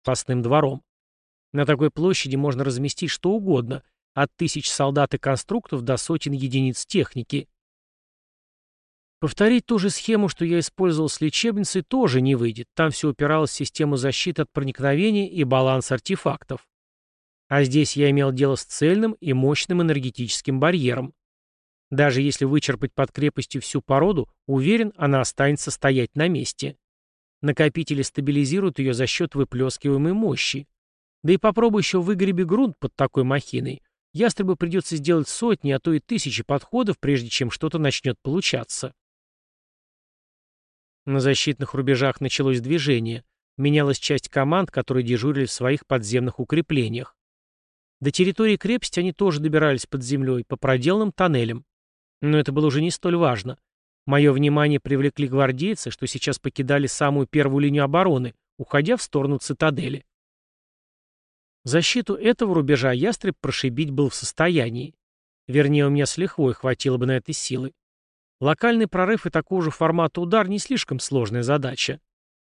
крепостным двором. На такой площади можно разместить что угодно, от тысяч солдат и конструктов до сотен единиц техники. Повторить ту же схему, что я использовал с лечебницей, тоже не выйдет. Там все упиралось в систему защиты от проникновения и баланс артефактов. А здесь я имел дело с цельным и мощным энергетическим барьером. Даже если вычерпать под крепостью всю породу, уверен, она останется стоять на месте. Накопители стабилизируют ее за счет выплескиваемой мощи. Да и попробуй еще выгреби грунт под такой махиной. Ястребу придется сделать сотни, а то и тысячи подходов, прежде чем что-то начнет получаться. На защитных рубежах началось движение. Менялась часть команд, которые дежурили в своих подземных укреплениях. До территории крепости они тоже добирались под землей, по проделанным тоннелям. Но это было уже не столь важно. Мое внимание привлекли гвардейцы, что сейчас покидали самую первую линию обороны, уходя в сторону цитадели. Защиту этого рубежа ястреб прошибить был в состоянии. Вернее, у меня с лихвой хватило бы на этой силы. Локальный прорыв и такого же формата удар не слишком сложная задача.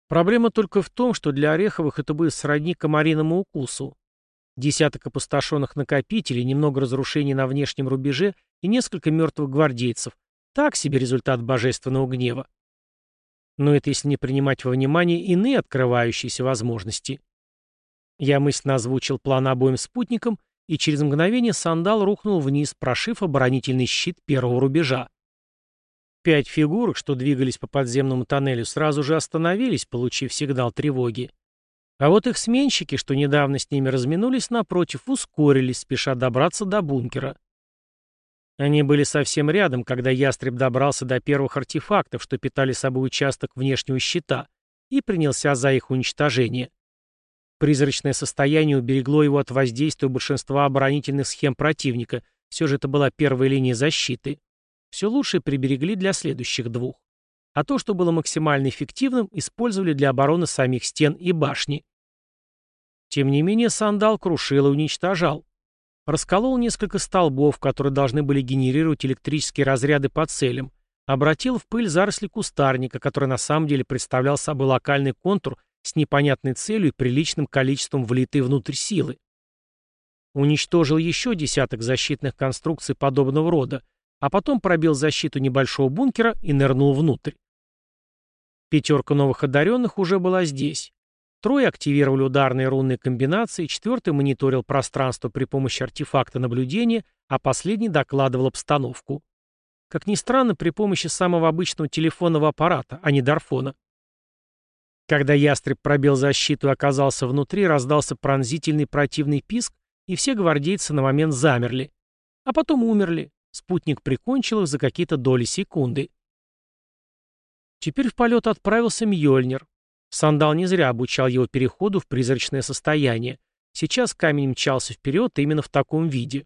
Проблема только в том, что для Ореховых это будет сродни комариному укусу. Десяток опустошенных накопителей, немного разрушений на внешнем рубеже и несколько мертвых гвардейцев. Так себе результат божественного гнева. Но это если не принимать во внимание иные открывающиеся возможности. Я мысленно озвучил план обоим спутникам, и через мгновение сандал рухнул вниз, прошив оборонительный щит первого рубежа. Пять фигурок, что двигались по подземному тоннелю, сразу же остановились, получив сигнал тревоги. А вот их сменщики, что недавно с ними разминулись, напротив, ускорились, спеша добраться до бункера. Они были совсем рядом, когда ястреб добрался до первых артефактов, что питали собой участок внешнего щита, и принялся за их уничтожение. Призрачное состояние уберегло его от воздействия большинства оборонительных схем противника, все же это была первая линия защиты. Все лучшее приберегли для следующих двух. А то, что было максимально эффективным, использовали для обороны самих стен и башни. Тем не менее, сандал крушил и уничтожал. Расколол несколько столбов, которые должны были генерировать электрические разряды по целям, обратил в пыль заросли кустарника, который на самом деле представлял собой локальный контур с непонятной целью и приличным количеством влитой внутрь силы. Уничтожил еще десяток защитных конструкций подобного рода, а потом пробил защиту небольшого бункера и нырнул внутрь. Пятерка новых одаренных уже была здесь. Трое активировали ударные рунные комбинации, четвертый мониторил пространство при помощи артефакта наблюдения, а последний докладывал обстановку. Как ни странно, при помощи самого обычного телефонного аппарата, а не дарфона. Когда ястреб пробил защиту и оказался внутри, раздался пронзительный противный писк, и все гвардейцы на момент замерли. А потом умерли, Спутник прикончил их за какие-то доли секунды. Теперь в полет отправился Мьёльнир. Сандал не зря обучал его переходу в призрачное состояние. Сейчас камень мчался вперед именно в таком виде.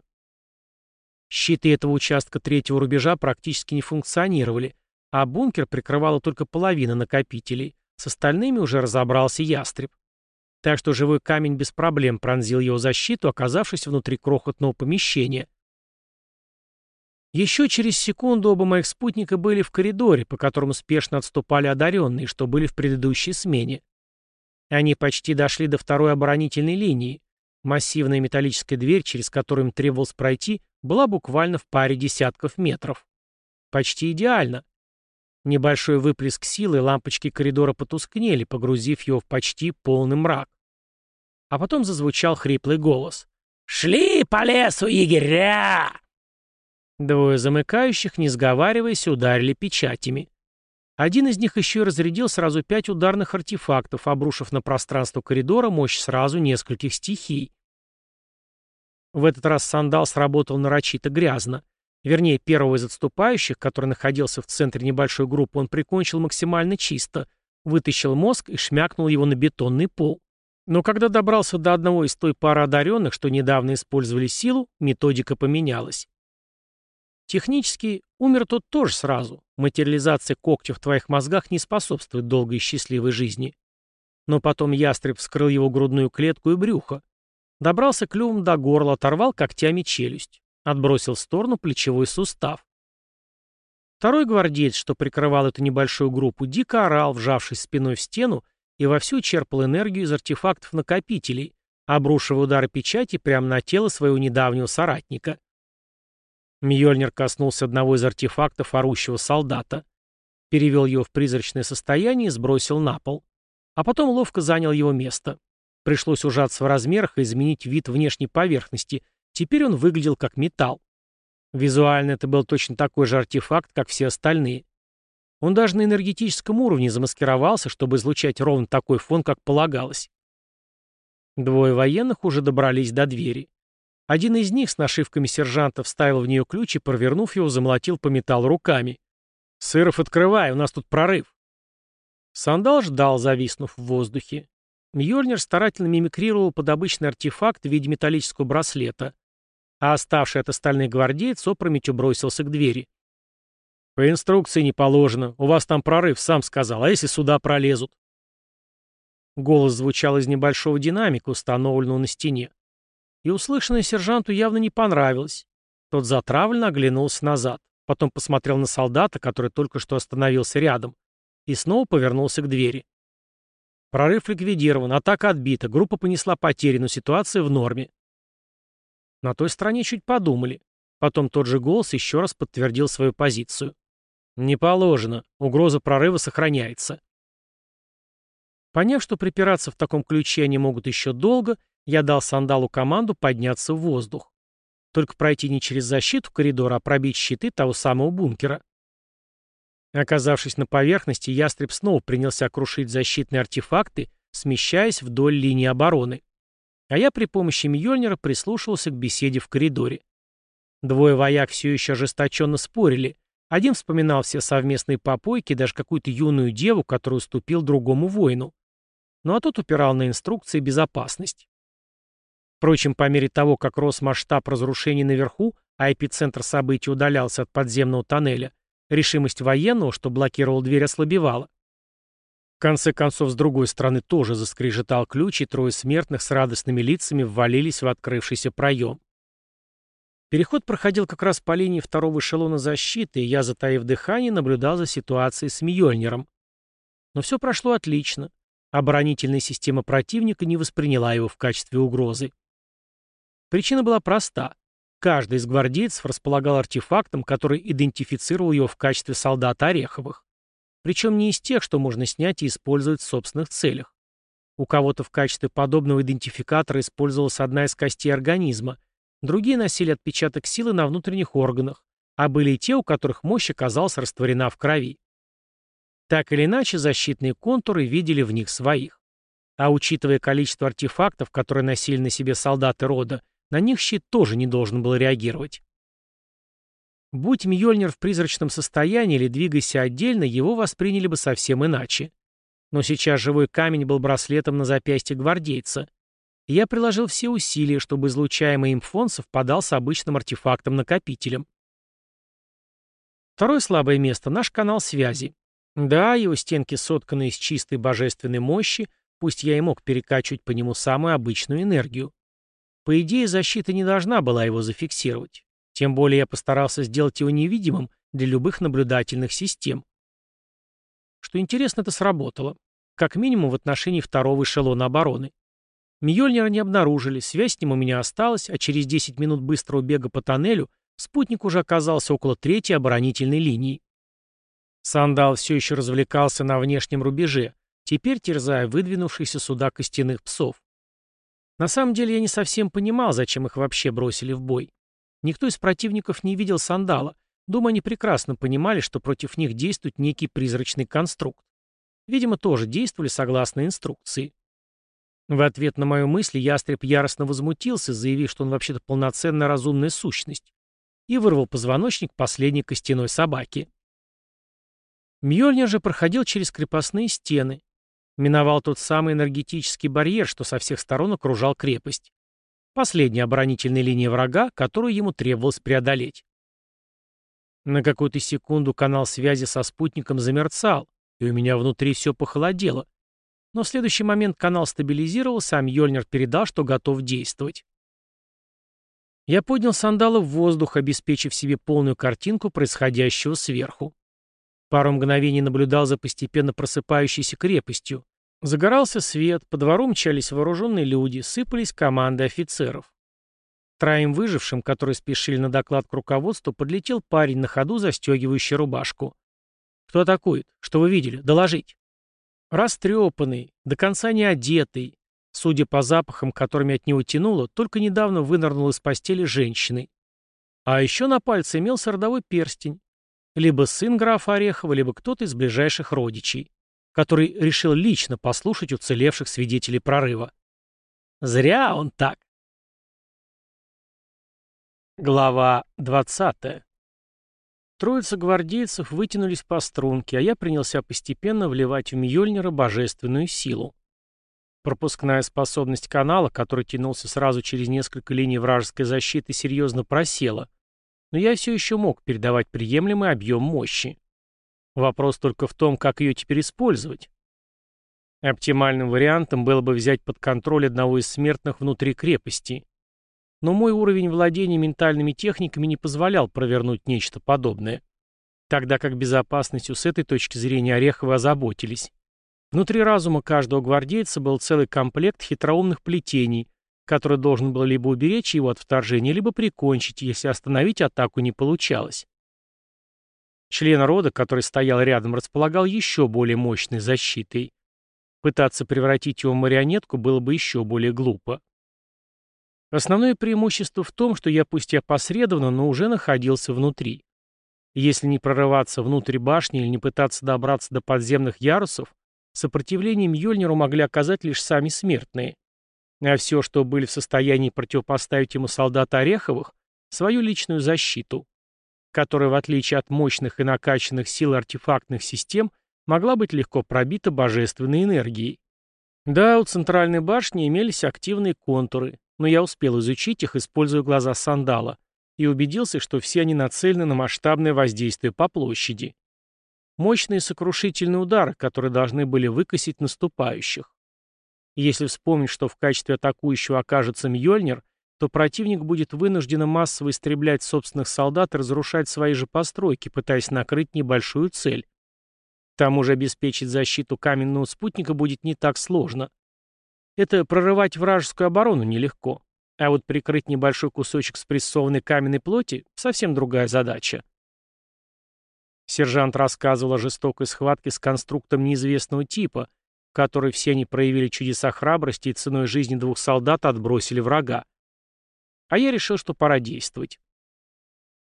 Щиты этого участка третьего рубежа практически не функционировали, а бункер прикрывала только половина накопителей. С остальными уже разобрался ястреб. Так что живой камень без проблем пронзил его защиту, оказавшись внутри крохотного помещения. Еще через секунду оба моих спутника были в коридоре, по которому спешно отступали одаренные, что были в предыдущей смене. Они почти дошли до второй оборонительной линии. Массивная металлическая дверь, через которую им требовалось пройти, была буквально в паре десятков метров. Почти идеально. Небольшой выплеск силы, лампочки коридора потускнели, погрузив его в почти полный мрак. А потом зазвучал хриплый голос. «Шли по лесу, егеря!» Двое замыкающих, не сговариваясь, ударили печатями. Один из них еще и разрядил сразу пять ударных артефактов, обрушив на пространство коридора мощь сразу нескольких стихий. В этот раз сандал сработал нарочито грязно. Вернее, первого из отступающих, который находился в центре небольшой группы, он прикончил максимально чисто, вытащил мозг и шмякнул его на бетонный пол. Но когда добрался до одного из той пары одаренных, что недавно использовали силу, методика поменялась. Технически умер тот тоже сразу. Материализация когтя в твоих мозгах не способствует долгой и счастливой жизни. Но потом ястреб вскрыл его грудную клетку и брюхо. Добрался клювом до горла, оторвал когтями челюсть. Отбросил в сторону плечевой сустав. Второй гвардеец, что прикрывал эту небольшую группу, дико орал, вжавшись спиной в стену, и вовсю черпал энергию из артефактов-накопителей, обрушивая удары печати прямо на тело своего недавнего соратника. Мьёльнир коснулся одного из артефактов орущего солдата, перевел его в призрачное состояние и сбросил на пол. А потом ловко занял его место. Пришлось ужаться в размерах и изменить вид внешней поверхности. Теперь он выглядел как металл. Визуально это был точно такой же артефакт, как все остальные. Он даже на энергетическом уровне замаскировался, чтобы излучать ровно такой фон, как полагалось. Двое военных уже добрались до двери. Один из них с нашивками сержанта вставил в нее ключ и, провернув его, замолотил по металлу руками. «Сыров, открывай, у нас тут прорыв!» Сандал ждал, зависнув в воздухе. Мьёльнир старательно мимикрировал под обычный артефакт в виде металлического браслета, а оставший от остальных гвардеец опрометью бросился к двери. «По инструкции не положено. У вас там прорыв, сам сказал. А если сюда пролезут?» Голос звучал из небольшого динамика, установленного на стене. И услышанное сержанту явно не понравилось. Тот затравленно оглянулся назад, потом посмотрел на солдата, который только что остановился рядом, и снова повернулся к двери. Прорыв ликвидирован, атака отбита, группа понесла потери, но ситуация в норме. На той стороне чуть подумали. Потом тот же голос еще раз подтвердил свою позицию. «Не положено. Угроза прорыва сохраняется». Поняв, что припираться в таком ключе они могут еще долго, я дал Сандалу команду подняться в воздух. Только пройти не через защиту коридора, а пробить щиты того самого бункера. Оказавшись на поверхности, ястреб снова принялся крушить защитные артефакты, смещаясь вдоль линии обороны. А я при помощи Мьёльнира прислушивался к беседе в коридоре. Двое вояк все еще ожесточенно спорили. Один вспоминал все совместные попойки, даже какую-то юную деву, которую уступил другому воину. Ну а тот упирал на инструкции безопасность. Впрочем, по мере того, как рос масштаб разрушений наверху, а эпицентр событий удалялся от подземного тоннеля, решимость военного, что блокировал дверь, ослабевала. В конце концов, с другой стороны тоже заскрежетал ключ, и трое смертных с радостными лицами ввалились в открывшийся проем. Переход проходил как раз по линии второго эшелона защиты, и я, затаив дыхание, наблюдал за ситуацией с Мьёльниром. Но все прошло отлично. Оборонительная система противника не восприняла его в качестве угрозы. Причина была проста. Каждый из гвардейцев располагал артефактом, который идентифицировал его в качестве солдата Ореховых. Причем не из тех, что можно снять и использовать в собственных целях. У кого-то в качестве подобного идентификатора использовалась одна из костей организма, другие носили отпечаток силы на внутренних органах, а были и те, у которых мощь оказалась растворена в крови. Так или иначе, защитные контуры видели в них своих. А учитывая количество артефактов, которые носили на себе солдаты рода, на них щит тоже не должен был реагировать. Будь Мьёльнир в призрачном состоянии или двигайся отдельно, его восприняли бы совсем иначе. Но сейчас живой камень был браслетом на запястье гвардейца. Я приложил все усилия, чтобы излучаемый им фон совпадал с обычным артефактом-накопителем. Второе слабое место — наш канал связи. Да, его стенки сотканы из чистой божественной мощи, пусть я и мог перекачивать по нему самую обычную энергию. По идее, защита не должна была его зафиксировать. Тем более я постарался сделать его невидимым для любых наблюдательных систем. Что интересно, это сработало. Как минимум в отношении второго эшелона обороны. Мьёльнира не обнаружили, связь с ним у меня осталась, а через 10 минут быстрого бега по тоннелю спутник уже оказался около третьей оборонительной линии. Сандал все еще развлекался на внешнем рубеже, теперь терзая выдвинувшихся сюда костяных псов. На самом деле я не совсем понимал, зачем их вообще бросили в бой. Никто из противников не видел сандала. Думаю, они прекрасно понимали, что против них действует некий призрачный конструкт. Видимо, тоже действовали согласно инструкции. В ответ на мою мысль ястреб яростно возмутился, заявив, что он вообще-то полноценная разумная сущность, и вырвал позвоночник последней костяной собаки. Мьёльнир же проходил через крепостные стены, миновал тот самый энергетический барьер, что со всех сторон окружал крепость. Последняя оборонительная линия врага, которую ему требовалось преодолеть. На какую-то секунду канал связи со спутником замерцал, и у меня внутри все похолодело. Но в следующий момент канал стабилизировался, а Мьёльнир передал, что готов действовать. Я поднял сандалы в воздух, обеспечив себе полную картинку происходящего сверху. Пару мгновений наблюдал за постепенно просыпающейся крепостью, Загорался свет, по двору мчались вооруженные люди, сыпались команды офицеров. Троим выжившим, которые спешили на доклад к руководству, подлетел парень на ходу, застегивающий рубашку. «Кто атакует? Что вы видели? Доложить!» Растрепанный, до конца не одетый, судя по запахам, которыми от него тянуло, только недавно вынырнул из постели женщины. А еще на пальце имелся родовой перстень. Либо сын графа Орехова, либо кто-то из ближайших родичей, который решил лично послушать уцелевших свидетелей прорыва. Зря он так. Глава 20. Троица гвардейцев вытянулись по струнке, а я принялся постепенно вливать в Мьёльнира божественную силу. Пропускная способность канала, который тянулся сразу через несколько линий вражеской защиты, серьезно просела, но я все еще мог передавать приемлемый объем мощи. Вопрос только в том, как ее теперь использовать. Оптимальным вариантом было бы взять под контроль одного из смертных внутри крепости но мой уровень владения ментальными техниками не позволял провернуть нечто подобное. Тогда как безопасностью с этой точки зрения Ореховы озаботились. Внутри разума каждого гвардейца был целый комплект хитроумных плетений, который должен был либо уберечь его от вторжения, либо прикончить, если остановить атаку не получалось. Член рода, который стоял рядом, располагал еще более мощной защитой. Пытаться превратить его в марионетку было бы еще более глупо. Основное преимущество в том, что я пусть и опосредованно, но уже находился внутри. Если не прорываться внутрь башни или не пытаться добраться до подземных ярусов, сопротивление Мьёльниру могли оказать лишь сами смертные. А все, что были в состоянии противопоставить ему солдаты Ореховых, свою личную защиту, которая, в отличие от мощных и накачанных сил артефактных систем, могла быть легко пробита божественной энергией. Да, у центральной башни имелись активные контуры, но я успел изучить их, используя глаза сандала, и убедился, что все они нацелены на масштабное воздействие по площади. Мощные сокрушительные удары, которые должны были выкосить наступающих. Если вспомнить, что в качестве атакующего окажется Мьёльнир, то противник будет вынужден массово истреблять собственных солдат и разрушать свои же постройки, пытаясь накрыть небольшую цель. К тому же обеспечить защиту каменного спутника будет не так сложно. Это прорывать вражескую оборону нелегко. А вот прикрыть небольшой кусочек спрессованной каменной плоти — совсем другая задача. Сержант рассказывал о жестокой схватке с конструктом неизвестного типа, которой все они проявили чудеса храбрости и ценой жизни двух солдат отбросили врага. А я решил, что пора действовать.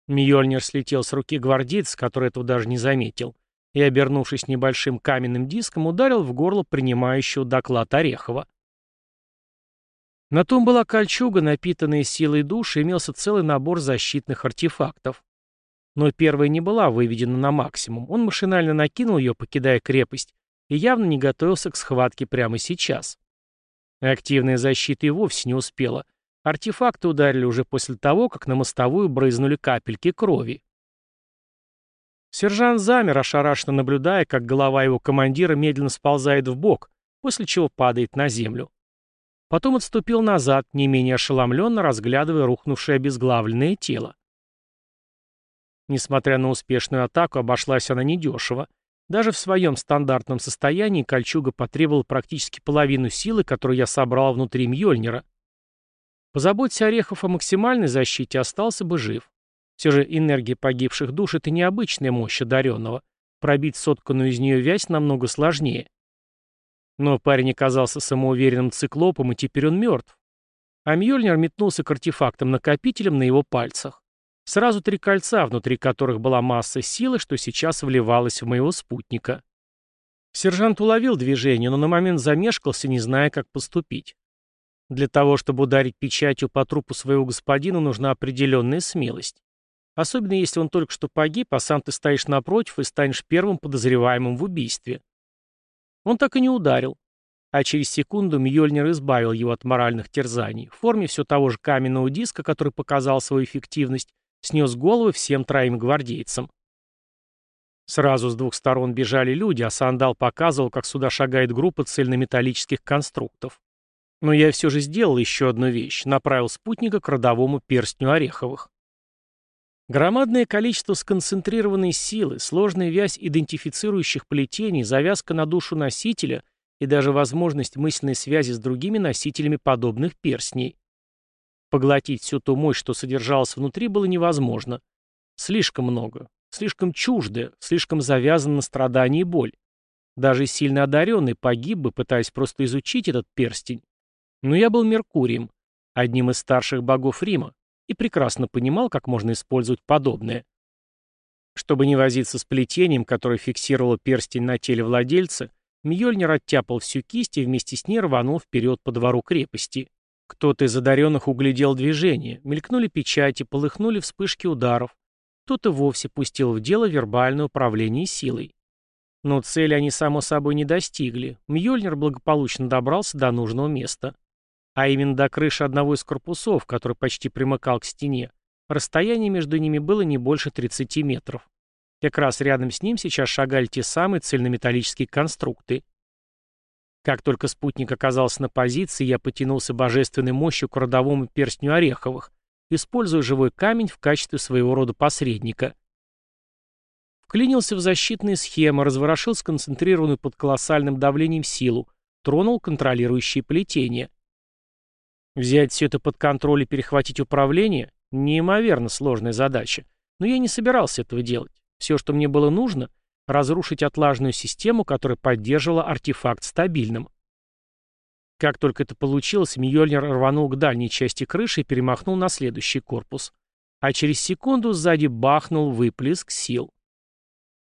Мьёльнир слетел с руки гвардейца, который этого даже не заметил, и, обернувшись небольшим каменным диском, ударил в горло принимающего доклад Орехова. На том была кольчуга, напитанная силой души, имелся целый набор защитных артефактов. Но первая не была выведена на максимум. Он машинально накинул ее, покидая крепость, и явно не готовился к схватке прямо сейчас. Активная защита и вовсе не успела. Артефакты ударили уже после того, как на мостовую брызнули капельки крови. Сержант замер, ошарашенно наблюдая, как голова его командира медленно сползает в бок, после чего падает на землю. Потом отступил назад, не менее ошеломленно разглядывая рухнувшее обезглавленное тело. Несмотря на успешную атаку, обошлась она недешево. Даже в своем стандартном состоянии кольчуга потребовала практически половину силы, которую я собрал внутри Мьёльнира. Позаботься Орехов о максимальной защите, остался бы жив. Все же энергия погибших душ — это необычная мощь одаренного. Пробить сотканную из нее вязь намного сложнее. Но парень оказался самоуверенным циклопом, и теперь он мертв. А Мьёльнир метнулся к артефактам-накопителям на его пальцах. Сразу три кольца, внутри которых была масса силы, что сейчас вливалась в моего спутника. Сержант уловил движение, но на момент замешкался, не зная, как поступить. Для того, чтобы ударить печатью по трупу своего господина, нужна определенная смелость. Особенно если он только что погиб, а сам ты стоишь напротив и станешь первым подозреваемым в убийстве. Он так и не ударил. А через секунду Мьёльнир избавил его от моральных терзаний. В форме все того же каменного диска, который показал свою эффективность, снес головы всем троим гвардейцам. Сразу с двух сторон бежали люди, а Сандал показывал, как сюда шагает группа цельнометаллических конструктов. Но я все же сделал еще одну вещь, направил спутника к родовому перстню Ореховых. Громадное количество сконцентрированной силы, сложная вязь идентифицирующих плетений, завязка на душу носителя и даже возможность мысленной связи с другими носителями подобных перстней. Поглотить всю ту мощь, что содержалась внутри, было невозможно. Слишком много, слишком чуждое, слишком завязано на страдания и боль. Даже сильно одаренный погиб бы, пытаясь просто изучить этот перстень. Но я был Меркурием, одним из старших богов Рима, и прекрасно понимал, как можно использовать подобное. Чтобы не возиться с плетением, которое фиксировало перстень на теле владельца, Мьёльнир оттяпал всю кисть и вместе с ней рванул вперед по двору крепости. Кто-то из одаренных углядел движение, мелькнули печати, полыхнули вспышки ударов. Кто-то вовсе пустил в дело вербальное управление силой. Но цели они, само собой, не достигли. Мьёльнир благополучно добрался до нужного места. А именно до крыши одного из корпусов, который почти примыкал к стене. Расстояние между ними было не больше 30 метров. Как раз рядом с ним сейчас шагали те самые цельнометаллические конструкты. Как только спутник оказался на позиции, я потянулся божественной мощью к родовому перстню Ореховых, используя живой камень в качестве своего рода посредника. Вклинился в защитные схемы, разворошил сконцентрированную под колоссальным давлением силу, тронул контролирующие плетения. Взять все это под контроль и перехватить управление – неимоверно сложная задача. Но я не собирался этого делать. Все, что мне было нужно – разрушить отлаженную систему, которая поддерживала артефакт стабильным. Как только это получилось, Мьёльнир рванул к дальней части крыши и перемахнул на следующий корпус. А через секунду сзади бахнул выплеск сил.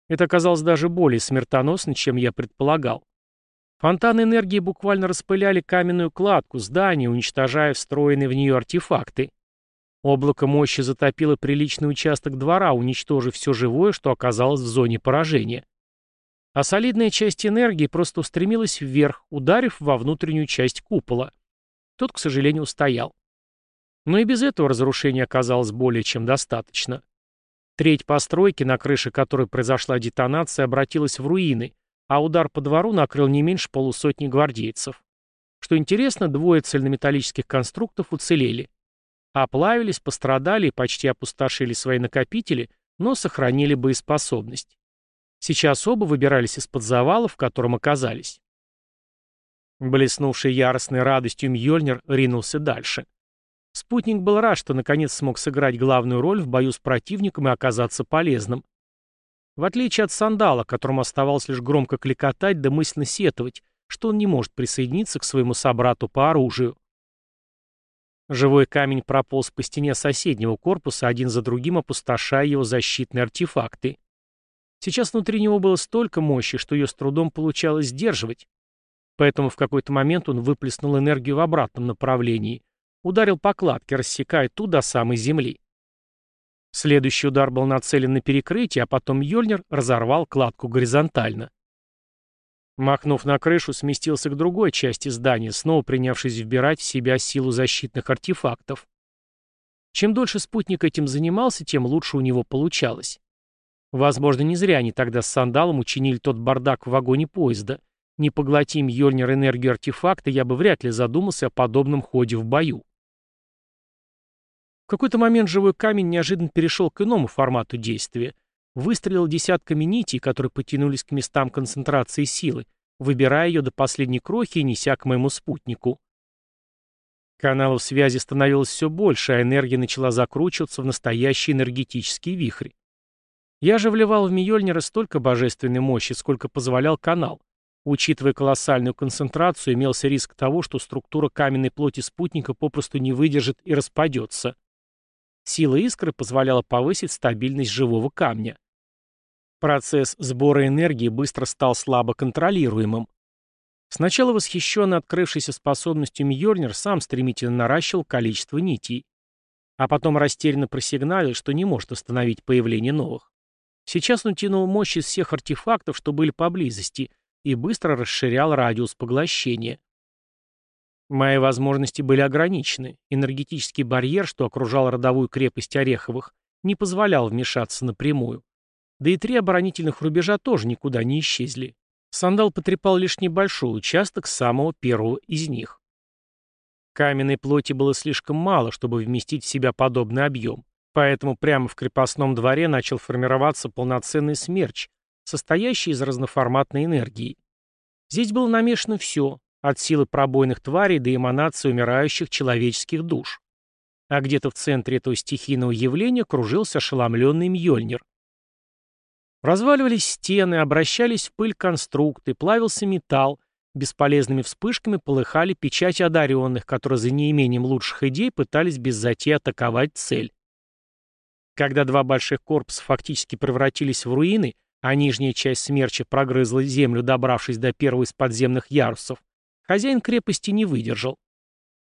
Это оказалось даже более смертоносно, чем я предполагал. Фонтаны энергии буквально распыляли каменную кладку здания, уничтожая встроенные в нее артефакты. Облако мощи затопило приличный участок двора, уничтожив все живое, что оказалось в зоне поражения. А солидная часть энергии просто устремилась вверх, ударив во внутреннюю часть купола. Тот, к сожалению, устоял. Но и без этого разрушения оказалось более чем достаточно. Треть постройки, на крыше которой произошла детонация, обратилась в руины, а удар по двору накрыл не меньше полусотни гвардейцев. Что интересно, двое цельнометаллических конструктов уцелели. Оплавились, пострадали и почти опустошили свои накопители, но сохранили боеспособность. Сейчас оба выбирались из-под завала, в котором оказались. Блеснувший яростной радостью Мьёльнир ринулся дальше. Спутник был рад, что наконец смог сыграть главную роль в бою с противником и оказаться полезным. В отличие от Сандала, которому оставалось лишь громко кликотать да мысленно сетовать, что он не может присоединиться к своему собрату по оружию. Живой камень прополз по стене соседнего корпуса, один за другим опустошая его защитные артефакты. Сейчас внутри него было столько мощи, что ее с трудом получалось сдерживать. Поэтому в какой-то момент он выплеснул энергию в обратном направлении, Ударил по кладке, рассекая ту до самой земли. Следующий удар был нацелен на перекрытие, а потом Йольнер разорвал кладку горизонтально. Махнув на крышу, сместился к другой части здания, снова принявшись вбирать в себя силу защитных артефактов. Чем дольше спутник этим занимался, тем лучше у него получалось. Возможно, не зря они тогда с Сандалом учинили тот бардак в вагоне поезда. Не поглотим Йольнер энергию артефакта, я бы вряд ли задумался о подобном ходе в бою. В какой-то момент живой камень неожиданно перешел к иному формату действия. Выстрелил десятками нитей, которые потянулись к местам концентрации силы, выбирая ее до последней крохи и неся к моему спутнику. Каналов связи становилось все больше, а энергия начала закручиваться в настоящий энергетический вихрь. Я же вливал в Мьёльнира столько божественной мощи, сколько позволял канал. Учитывая колоссальную концентрацию, имелся риск того, что структура каменной плоти спутника попросту не выдержит и распадется. Сила искры позволяла повысить стабильность живого камня. Процесс сбора энергии быстро стал слабо контролируемым. Сначала восхищенно открывшейся способностью Мьёльнир сам стремительно наращивал количество нитей, а потом растерянно просигналил, что не может остановить появление новых. Сейчас он тянул мощь из всех артефактов, что были поблизости, и быстро расширял радиус поглощения. Мои возможности были ограничены. Энергетический барьер, что окружал родовую крепость Ореховых, не позволял вмешаться напрямую. Да и три оборонительных рубежа тоже никуда не исчезли. Сандал потрепал лишь небольшой участок самого первого из них. Каменной плоти было слишком мало, чтобы вместить в себя подобный объем, поэтому прямо в крепостном дворе начал формироваться полноценный смерч, состоящий из разноформатной энергии. Здесь было намешано все, от силы пробойных тварей до эманации умирающих человеческих душ. А где-то в центре этого стихийного явления кружился ошеломленный Мьёльнир. Разваливались стены, обращались в пыль конструкты, плавился металл, бесполезными вспышками полыхали печати одаренных, которые за неимением лучших идей пытались без затеи атаковать цель. Когда два больших корпуса фактически превратились в руины, а нижняя часть смерча прогрызла землю, добравшись до первого из подземных ярусов, хозяин крепости не выдержал.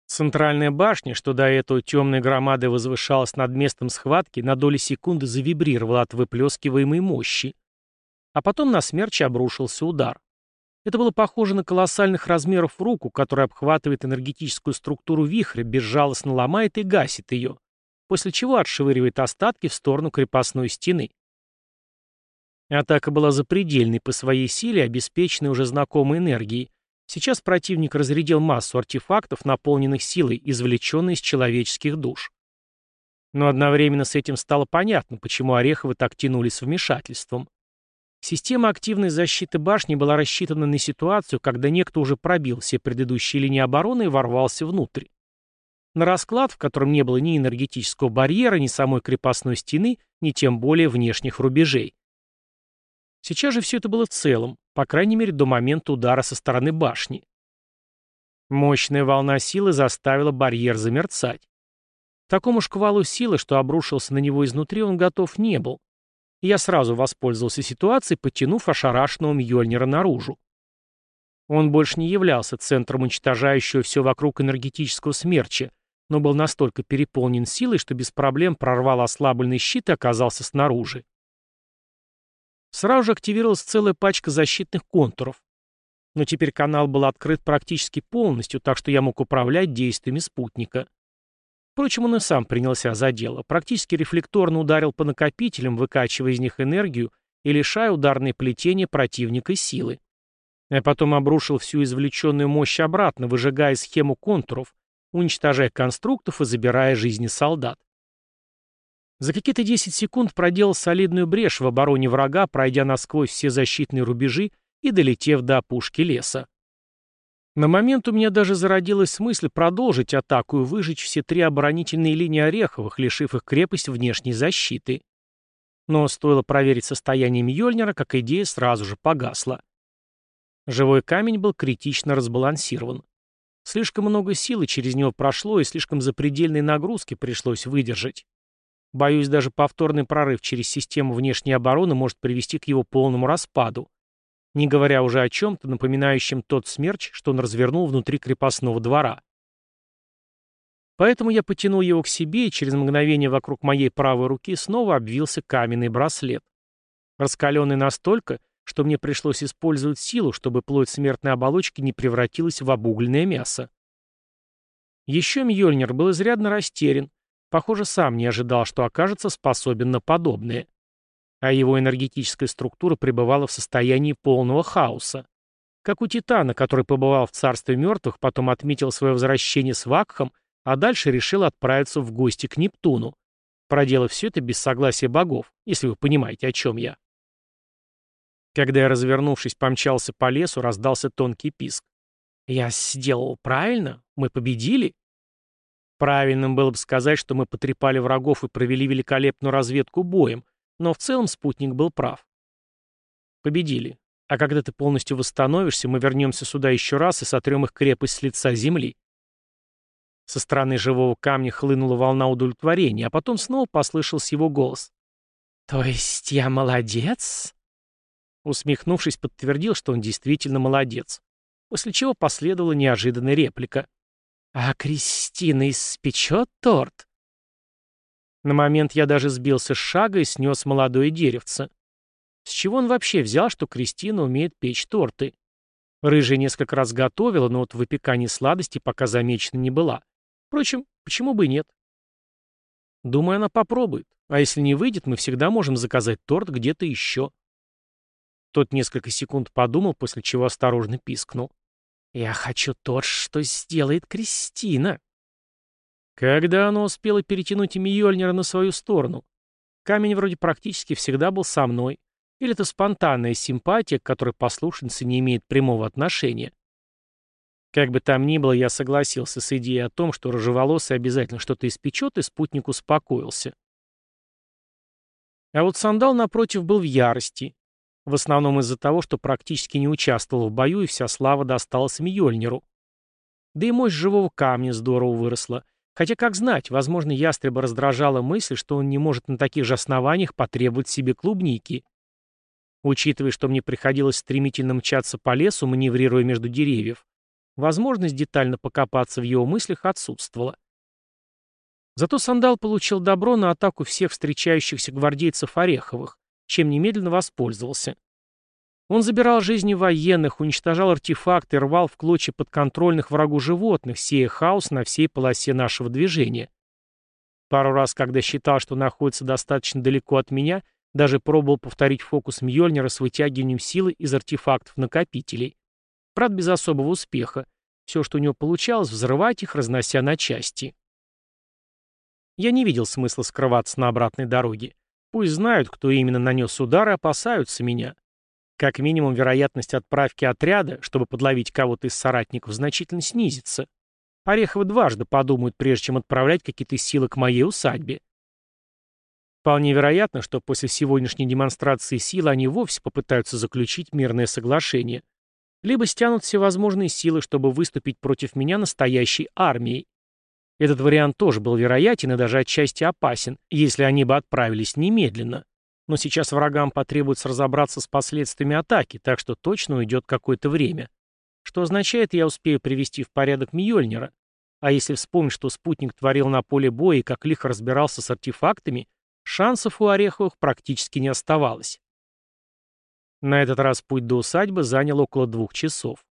Центральная башня, что до этого темной громадой возвышалась над местом схватки, на доли секунды завибрировала от выплескиваемой мощи. А потом на смерч обрушился удар. Это было похоже на колоссальных размеров руку, которая обхватывает энергетическую структуру вихря, безжалостно ломает и гасит ее после чего отшвыривает остатки в сторону крепостной стены. Атака была запредельной по своей силе, обеспеченной уже знакомой энергией. Сейчас противник разрядил массу артефактов, наполненных силой, извлеченной из человеческих душ. Но одновременно с этим стало понятно, почему Ореховы так тянулись с вмешательством. Система активной защиты башни была рассчитана на ситуацию, когда некто уже пробил все предыдущие линии обороны и ворвался внутрь на расклад, в котором не было ни энергетического барьера, ни самой крепостной стены, ни тем более внешних рубежей. Сейчас же все это было целым, по крайней мере до момента удара со стороны башни. Мощная волна силы заставила барьер замерцать. Такому шквалу силы, что обрушился на него изнутри, он готов не был. я сразу воспользовался ситуацией, потянув ошарашенного Мьёльнира наружу. Он больше не являлся центром уничтожающего все вокруг энергетического смерча, но был настолько переполнен силой, что без проблем прорвал ослабленный щит и оказался снаружи. Сразу же активировалась целая пачка защитных контуров. Но теперь канал был открыт практически полностью, так что я мог управлять действиями спутника. Впрочем, он и сам принялся за дело. Практически рефлекторно ударил по накопителям, выкачивая из них энергию и лишая ударное плетение противника силы. А потом обрушил всю извлеченную мощь обратно, выжигая схему контуров, уничтожая конструктов и забирая жизни солдат. За какие-то 10 секунд проделал солидную брешь в обороне врага, пройдя насквозь все защитные рубежи и долетев до опушки леса. На момент у меня даже зародилась мысль продолжить атаку и выжечь все три оборонительные линии Ореховых, лишив их крепость внешней защиты. Но стоило проверить состояние Мьёльнира, как идея сразу же погасла. Живой камень был критично разбалансирован. Слишком много силы через него прошло, и слишком запредельной нагрузки пришлось выдержать. Боюсь, даже повторный прорыв через систему внешней обороны может привести к его полному распаду. Не говоря уже о чем-то, напоминающем тот смерч, что он развернул внутри крепостного двора. Поэтому я потянул его к себе, и через мгновение вокруг моей правой руки снова обвился каменный браслет. Раскаленный настолько, что мне пришлось использовать силу, чтобы плоть смертной оболочки не превратилась в обугленное мясо. Еще Мьёльнир был изрядно растерян, похоже, сам не ожидал, что окажется способен на подобное. А его энергетическая структура пребывала в состоянии полного хаоса. Как у Титана, который побывал в царстве мертвых, потом отметил свое возвращение с Вакхом, а дальше решил отправиться в гости к Нептуну, проделав все это без согласия богов, если вы понимаете, о чем я. Когда я, развернувшись, помчался по лесу, раздался тонкий писк. «Я сделал правильно? Мы победили?» Правильным было бы сказать, что мы потрепали врагов и провели великолепную разведку боем, но в целом спутник был прав. Победили. А когда ты полностью восстановишься, мы вернемся сюда еще раз и сотрем их крепость с лица земли. Со стороны живого камня хлынула волна удовлетворения, а потом снова послышался его голос. «То есть я молодец?» Усмехнувшись, подтвердил, что он действительно молодец. После чего последовала неожиданная реплика. «А Кристина испечет торт?» На момент я даже сбился с шага и снес молодое деревце. С чего он вообще взял, что Кристина умеет печь торты? Рыжая несколько раз готовила, но вот в выпекании сладости пока замечена не была. Впрочем, почему бы и нет? Думаю, она попробует. А если не выйдет, мы всегда можем заказать торт где-то еще. Тот несколько секунд подумал, после чего осторожно пискнул. «Я хочу то, что сделает Кристина». Когда она успела перетянуть Мьёльнира на свою сторону? Камень вроде практически всегда был со мной. Или это спонтанная симпатия, к которой послушница не имеет прямого отношения? Как бы там ни было, я согласился с идеей о том, что рыжеволосый обязательно что-то испечет, и спутник успокоился. А вот сандал, напротив, был в ярости. В основном из-за того, что практически не участвовал в бою, и вся слава досталась Мьёльниру. Да и мощь живого камня здорово выросла. Хотя, как знать, возможно, ястреба раздражала мысль, что он не может на таких же основаниях потребовать себе клубники. Учитывая, что мне приходилось стремительно мчаться по лесу, маневрируя между деревьев, Возможность детально покопаться в его мыслях отсутствовала. Зато Сандал получил добро на атаку всех встречающихся гвардейцев Ореховых, чем немедленно воспользовался. Он забирал жизни военных, уничтожал артефакты, рвал в клочья подконтрольных врагу животных, сея хаос на всей полосе нашего движения. Пару раз, когда считал, что находится достаточно далеко от меня, даже пробовал повторить фокус Мьёльнира с вытягиванием силы из артефактов-накопителей. Правда, без особого успеха. Все, что у него получалось, взрывать их, разнося на части. Я не видел смысла скрываться на обратной дороге. Пусть знают, кто именно нанес удар, и опасаются меня. Как минимум, вероятность отправки отряда, чтобы подловить кого-то из соратников, значительно снизится. Ореховы дважды подумают, прежде чем отправлять какие-то силы к моей усадьбе. Вполне вероятно, что после сегодняшней демонстрации сил они вовсе попытаются заключить мирное соглашение – либо стянут всевозможные силы, чтобы выступить против меня настоящей армией. Этот вариант тоже был вероятен и даже отчасти опасен, если они бы отправились немедленно. Но сейчас врагам потребуется разобраться с последствиями атаки, так что точно уйдет какое-то время. Что означает, я успею привести в порядок Мьёльнира. А если вспомнить, что спутник творил на поле боя и как лихо разбирался с артефактами, шансов у Ореховых практически не оставалось. На этот раз путь до усадьбы занял около двух часов.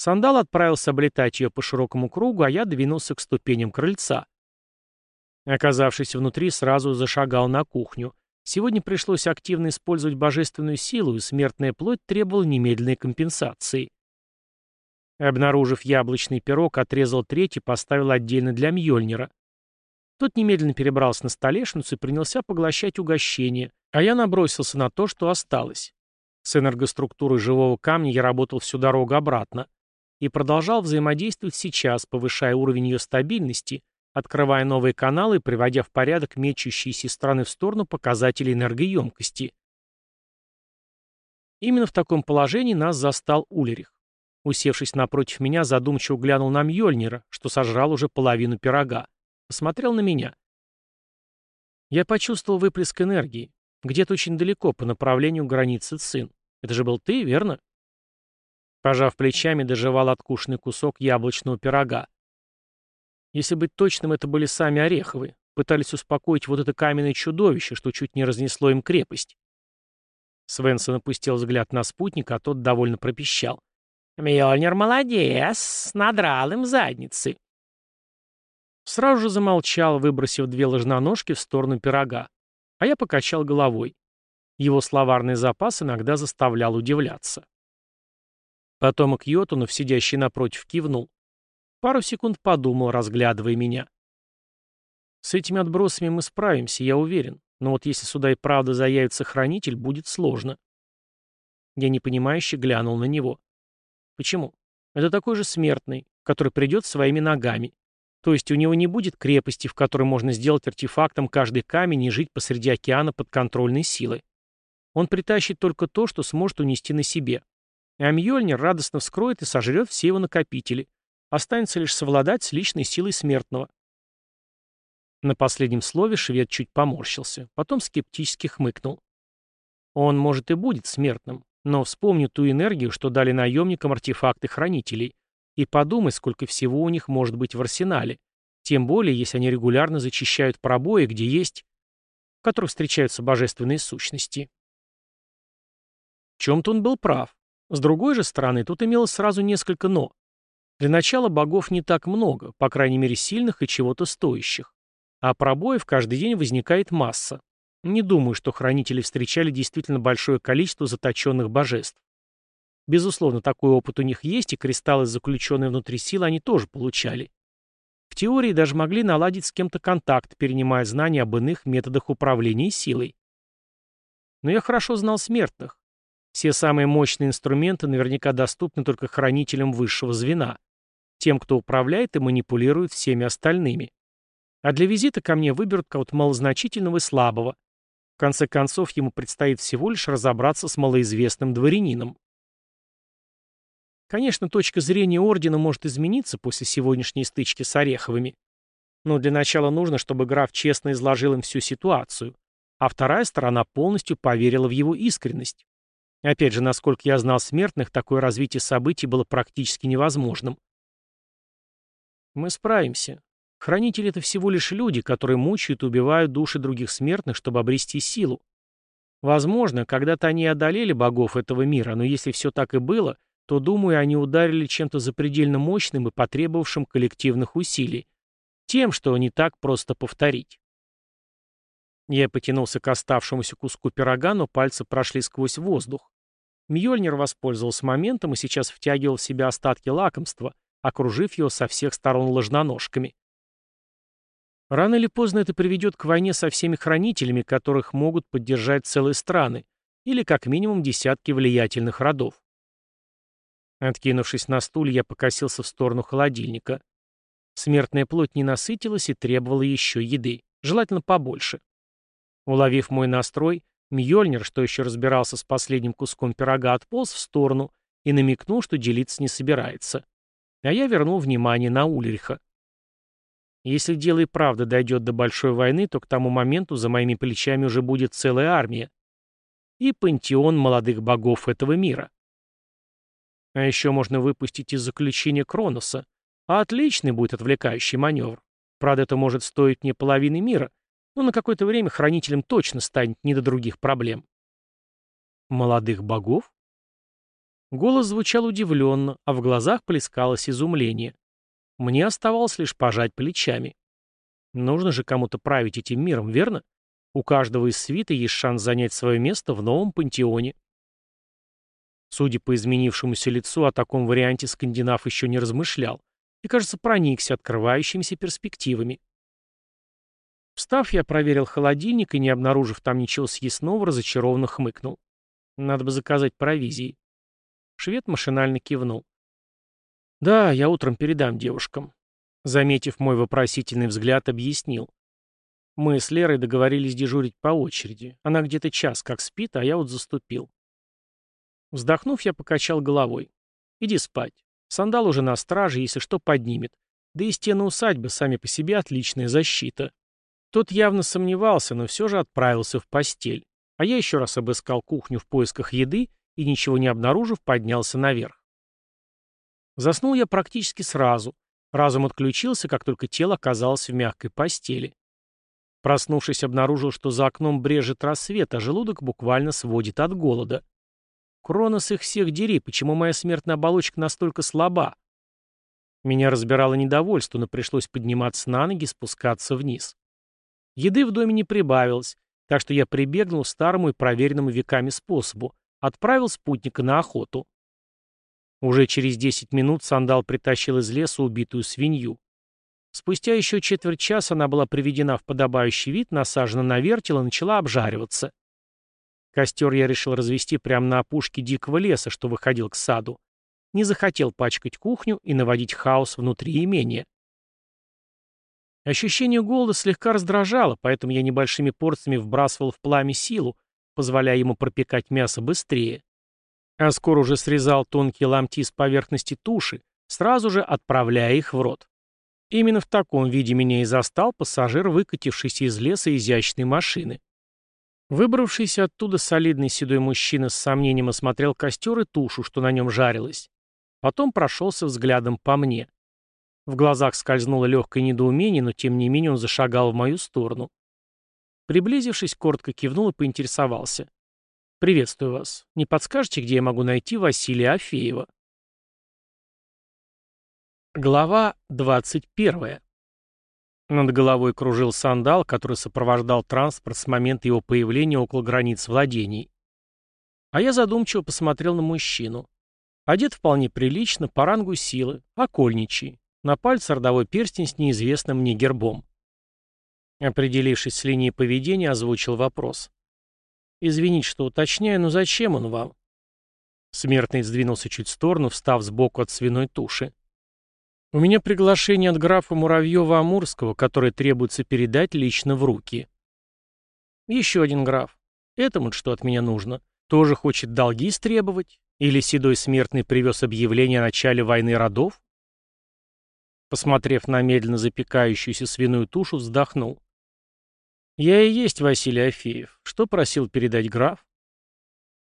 Сандал отправился облетать ее по широкому кругу, а я двинулся к ступеням крыльца. Оказавшись внутри, сразу зашагал на кухню. Сегодня пришлось активно использовать божественную силу, и смертная плоть требовала немедленной компенсации. Обнаружив яблочный пирог, отрезал третий поставил отдельно для Мьёльнира. Тот немедленно перебрался на столешницу и принялся поглощать угощение, а я набросился на то, что осталось. С энергоструктурой живого камня я работал всю дорогу обратно и продолжал взаимодействовать сейчас, повышая уровень ее стабильности, открывая новые каналы и приводя в порядок мечущиеся из стороны в сторону показатели энергоемкости. Именно в таком положении нас застал Улерих. Усевшись напротив меня, задумчиво глянул на Мьёльнира, что сожрал уже половину пирога. Посмотрел на меня. Я почувствовал выплеск энергии. Где-то очень далеко, по направлению границы Цин. Это же был ты, верно? Пожав плечами, доживал откушенный кусок яблочного пирога. Если быть точным, это были сами Ореховы. Пытались успокоить вот это каменное чудовище, что чуть не разнесло им крепость. Свенсон опустил взгляд на спутника, а тот довольно пропищал. «Мьёльнир молодец, надрал им задницы». Сразу же замолчал, выбросив две ложноножки в сторону пирога. А я покачал головой. Его словарный запас иногда заставлял удивляться. Потомок Йотунов, сидящий напротив, кивнул. Пару секунд подумал, разглядывая меня. С этими отбросами мы справимся, я уверен. Но вот если сюда и правда заявится хранитель, будет сложно. Я непонимающе глянул на него. Почему? Это такой же смертный, который придет своими ногами. То есть у него не будет крепости, в которой можно сделать артефактом каждый камень и жить посреди океана под контрольной силой. Он притащит только то, что сможет унести на себе. А Мьёльнир радостно вскроет и сожрет все его накопители. Останется лишь совладать с личной силой смертного. На последнем слове швед чуть поморщился, потом скептически хмыкнул. Он, может, и будет смертным, но вспомни ту энергию, что дали наемникам артефакты хранителей. И подумай, сколько всего у них может быть в арсенале. Тем более, если они регулярно зачищают пробои, где есть... в которых встречаются божественные сущности. В чем-то он был прав. С другой же стороны, тут имелось сразу несколько «но». Для начала богов не так много, по крайней мере сильных и чего-то стоящих. А пробоев каждый день возникает масса. Не думаю, что хранители встречали действительно большое количество заточенных божеств. Безусловно, такой опыт у них есть, и кристаллы, заключенные внутри силы, они тоже получали. В теории даже могли наладить с кем-то контакт, перенимая знания об иных методах управления силой. Но я хорошо знал смертных. Все самые мощные инструменты наверняка доступны только хранителям высшего звена, тем, кто управляет и манипулирует всеми остальными. А для визита ко мне выберут кого-то малозначительного и слабого. В конце концов, ему предстоит всего лишь разобраться с малоизвестным дворянином. Конечно, точка зрения Ордена может измениться после сегодняшней стычки с Ореховыми. Но для начала нужно, чтобы граф честно изложил им всю ситуацию, а вторая сторона полностью поверила в его искренность. Опять же, насколько я знал смертных, такое развитие событий было практически невозможным. Мы справимся. Хранители — это всего лишь люди, которые мучают и убивают души других смертных, чтобы обрести силу. Возможно, когда-то они одолели богов этого мира, но если все так и было, то, думаю, они ударили чем-то запредельно мощным и потребовавшим коллективных усилий. Тем, что не так просто повторить. Я потянулся к оставшемуся куску пирога, но пальцы прошли сквозь воздух. Мьёльнир воспользовался моментом и сейчас втягивал в себя остатки лакомства, окружив его со всех сторон ложноножками. Рано или поздно это приведет к войне со всеми хранителями, которых могут поддержать целые страны, или как минимум десятки влиятельных родов. Откинувшись на стуле, я покосился в сторону холодильника. Смертная плоть не насытилась и требовала еще еды, желательно побольше. Уловив мой настрой, Мьёльнир, что еще разбирался с последним куском пирога, отполз в сторону и намекнул, что делиться не собирается. А я вернул внимание на Ульриха. Если дело и правда дойдет до большой войны, то к тому моменту за моими плечами уже будет целая армия. И пантеон молодых богов этого мира. А еще можно выпустить из заключения Кроноса. Отличный будет отвлекающий маневр. Правда, это может стоить мне половины мира, но на какое-то время хранителем точно станет не до других проблем. Молодых богов? Голос звучал удивленно, а в глазах плескалось изумление. Мне оставалось лишь пожать плечами. Нужно же кому-то править этим миром, верно? У каждого из свита есть шанс занять свое место в новом пантеоне. Судя по изменившемуся лицу, о таком варианте скандинав еще не размышлял и, кажется, проникся открывающимися перспективами. Встав, я проверил холодильник и, не обнаружив там ничего съестного, разочарованно хмыкнул. Надо бы заказать провизии. Швед машинально кивнул. «Да, я утром передам девушкам». Заметив мой вопросительный взгляд, объяснил. Мы с Лерой договорились дежурить по очереди. Она где-то час как спит, а я вот заступил. Вздохнув, я покачал головой. «Иди спать. Сандал уже на страже, если что, поднимет. Да и стены усадьбы сами по себе отличная защита». Тот явно сомневался, но все же отправился в постель. А я еще раз обыскал кухню в поисках еды и, ничего не обнаружив, поднялся наверх. Заснул я практически сразу. Разум отключился, как только тело оказалось в мягкой постели. Проснувшись, обнаружил, что за окном брежет рассвет, а желудок буквально сводит от голода. Кронос их всех дери, почему моя смертная оболочка настолько слаба? Меня разбирало недовольство, но пришлось подниматься на ноги спускаться вниз. Еды в доме не прибавилось, так что я прибегнул к старому и проверенному веками способу. Отправил спутника на охоту. Уже через 10 минут сандал притащил из леса убитую свинью. Спустя еще четверть часа она была приведена в подобающий вид, насажена на вертел и начала обжариваться. Костер я решил развести прямо на опушке дикого леса, что выходил к саду. Не захотел пачкать кухню и наводить хаос внутри имения. Ощущение голода слегка раздражало, поэтому я небольшими порциями вбрасывал в пламя силу, позволяя ему пропекать мясо быстрее. А скоро уже срезал тонкие ломти с поверхности туши, сразу же отправляя их в рот. Именно в таком виде меня и застал пассажир, выкатившийся из леса изящной машины. Выбравшийся оттуда солидный седой мужчина с сомнением осмотрел костер и тушу, что на нем жарилось. Потом прошелся взглядом по мне. В глазах скользнуло легкое недоумение, но тем не менее он зашагал в мою сторону. Приблизившись, коротко кивнул и поинтересовался. «Приветствую вас. Не подскажете, где я могу найти Василия Афеева?» Глава 21. Над головой кружил сандал, который сопровождал транспорт с момента его появления около границ владений. А я задумчиво посмотрел на мужчину. Одет вполне прилично, по рангу силы, окольничий. На пальце родовой перстень с неизвестным мне гербом. Определившись с линией поведения, озвучил вопрос. Извините, что уточняю, но зачем он вам? Смертный сдвинулся чуть в сторону, встав сбоку от свиной туши. «У меня приглашение от графа Муравьева-Амурского, которое требуется передать лично в руки». «Еще один граф. Этому что от меня нужно? Тоже хочет долги стребовать? Или седой смертный привез объявление о начале войны родов?» Посмотрев на медленно запекающуюся свиную тушу, вздохнул. «Я и есть Василий Афеев. Что просил передать граф?»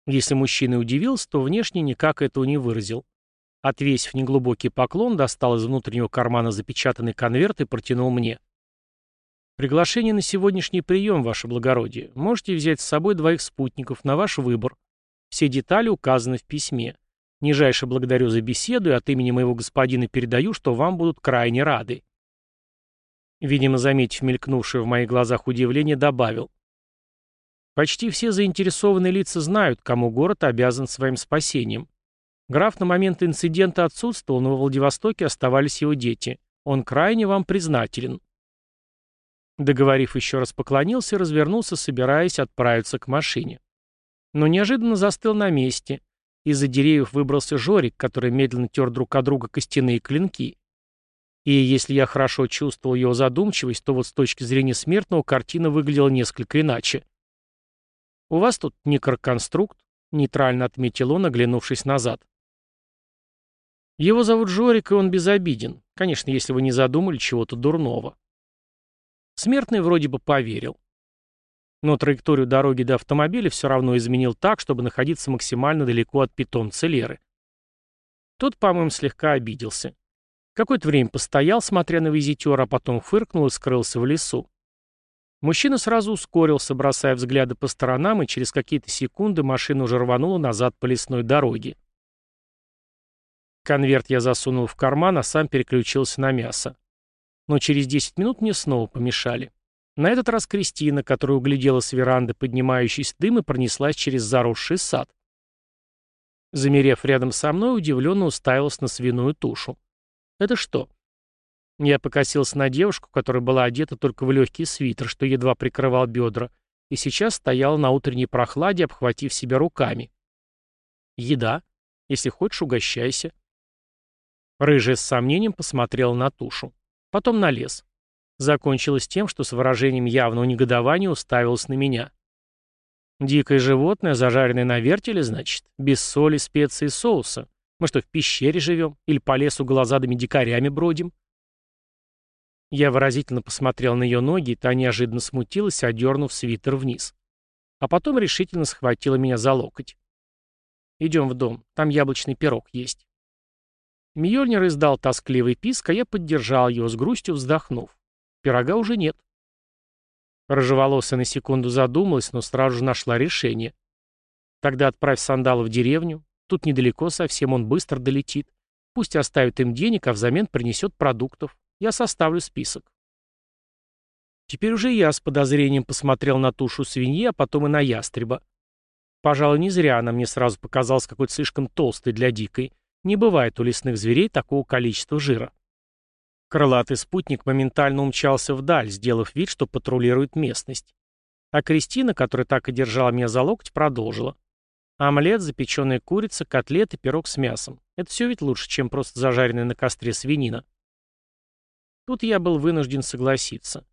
Если мужчина удивился, то внешне никак этого не выразил. Отвесив неглубокий поклон, достал из внутреннего кармана запечатанный конверт и протянул мне. «Приглашение на сегодняшний прием, ваше благородие. Можете взять с собой двоих спутников на ваш выбор. Все детали указаны в письме. Нижайше благодарю за беседу и от имени моего господина передаю, что вам будут крайне рады». Видимо, заметив мелькнувшее в моих глазах удивление, добавил. Почти все заинтересованные лица знают, кому город обязан своим спасением. Граф на момент инцидента отсутствовал, но во Владивостоке оставались его дети. Он крайне вам признателен. Договорив еще раз поклонился и развернулся, собираясь отправиться к машине. Но неожиданно застыл на месте. Из-за деревьев выбрался Жорик, который медленно тер друг от друга костяные клинки. И если я хорошо чувствовал его задумчивость, то вот с точки зрения смертного картина выглядела несколько иначе. «У вас тут некроконструкт?» — нейтрально отметил он, оглянувшись назад. «Его зовут Жорик, и он безобиден. Конечно, если вы не задумали чего-то дурного». Смертный вроде бы поверил. Но траекторию дороги до автомобиля все равно изменил так, чтобы находиться максимально далеко от питомца Леры. Тот, по-моему, слегка обиделся. Какое-то время постоял, смотря на визитера, а потом фыркнул и скрылся в лесу. Мужчина сразу ускорился, бросая взгляды по сторонам, и через какие-то секунды машина уже рванула назад по лесной дороге. Конверт я засунул в карман, а сам переключился на мясо. Но через 10 минут мне снова помешали. На этот раз Кристина, которая углядела с веранды поднимающийся дым и пронеслась через заросший сад. Замерев рядом со мной, удивленно уставилась на свиную тушу. «Это что, я покосился на девушку, которая была одета только в легкий свитер, что едва прикрывал бедра, и сейчас стояла на утренней прохладе, обхватив себя руками. «Еда. Если хочешь, угощайся». Рыжая с сомнением посмотрела на тушу. Потом на лес. Закончилось тем, что с выражением явного негодования уставилась на меня. «Дикое животное, зажаренное на вертеле, значит? Без соли, специй и соуса? Мы что, в пещере живем? Или по лесу глазадыми дикарями бродим?» Я выразительно посмотрел на ее ноги, и та неожиданно смутилась, одернув свитер вниз. А потом решительно схватила меня за локоть. «Идем в дом, там яблочный пирог есть». Мьёльнир издал тоскливый писк, а я поддержал его, с грустью вздохнув. Пирога уже нет. Рыжеволосая на секунду задумалась, но сразу же нашла решение. Тогда отправь сандала в деревню. Тут недалеко совсем, он быстро долетит. Пусть оставит им денег, а взамен принесет продуктов. Я составлю список. Теперь уже я с подозрением посмотрел на тушу свиньи, а потом и на ястреба. Пожалуй, не зря она мне сразу показалась какой-то слишком толстой для дикой. Не бывает у лесных зверей такого количества жира. Крылатый спутник моментально умчался вдаль, сделав вид, что патрулирует местность. А Кристина, которая так и держала меня за локоть, продолжила. Омлет, запеченная курица, котлеты, пирог с мясом. Это все ведь лучше, чем просто зажаренная на костре свинина. Тут я был вынужден согласиться.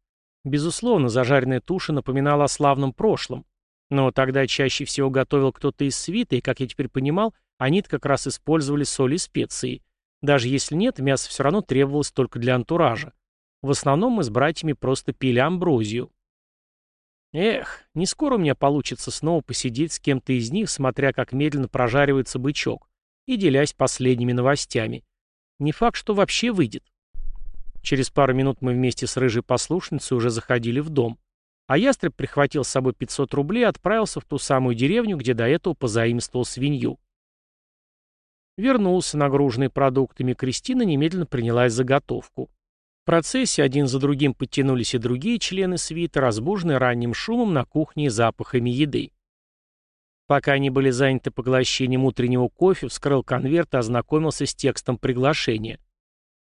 Безусловно, зажаренная туша напоминала о славном прошлом. Но тогда чаще всего готовил кто-то из свиты, и, как я теперь понимал, они как раз использовали соль и специи. Даже если нет, мясо все равно требовалось только для антуража. В основном мы с братьями просто пили амброзию. Эх, не скоро у меня получится снова посидеть с кем-то из них, смотря как медленно прожаривается бычок, и делясь последними новостями. Не факт, что вообще выйдет. Через пару минут мы вместе с рыжей послушницей уже заходили в дом. А ястреб прихватил с собой 500 рублей и отправился в ту самую деревню, где до этого позаимствовал свинью. Вернулся, нагруженный продуктами, Кристина немедленно принялась заготовку. В процессе один за другим подтянулись и другие члены свита, разбуженные ранним шумом на кухне и запахами еды. Пока они были заняты поглощением утреннего кофе, вскрыл конверт и ознакомился с текстом приглашения.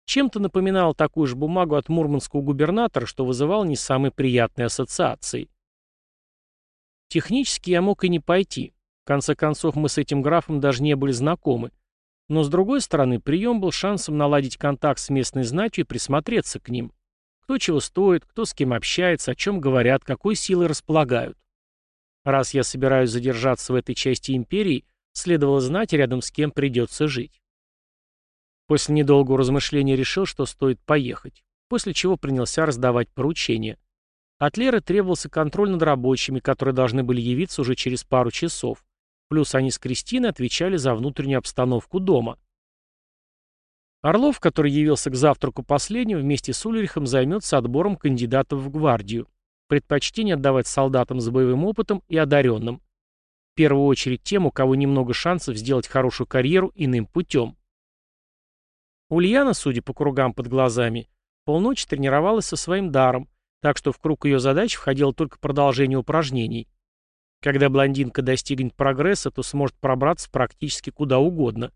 Чем-то напоминал такую же бумагу от мурманского губернатора, что вызывал не самые приятные ассоциации. Технически я мог и не пойти. В конце концов, мы с этим графом даже не были знакомы. Но, с другой стороны, прием был шансом наладить контакт с местной знатью и присмотреться к ним. Кто чего стоит, кто с кем общается, о чем говорят, какой силой располагают. Раз я собираюсь задержаться в этой части империи, следовало знать, рядом с кем придется жить. После недолгого размышления решил, что стоит поехать, после чего принялся раздавать поручения. От Леры требовался контроль над рабочими, которые должны были явиться уже через пару часов. Плюс они с Кристиной отвечали за внутреннюю обстановку дома. Орлов, который явился к завтраку последним, вместе с Ульрихом займется отбором кандидатов в гвардию. Предпочтение отдавать солдатам с боевым опытом и одаренным. В первую очередь тем, у кого немного шансов сделать хорошую карьеру иным путем. Ульяна, судя по кругам под глазами, полночи тренировалась со своим даром, так что в круг ее задач входило только продолжение упражнений. Когда блондинка достигнет прогресса, то сможет пробраться практически куда угодно.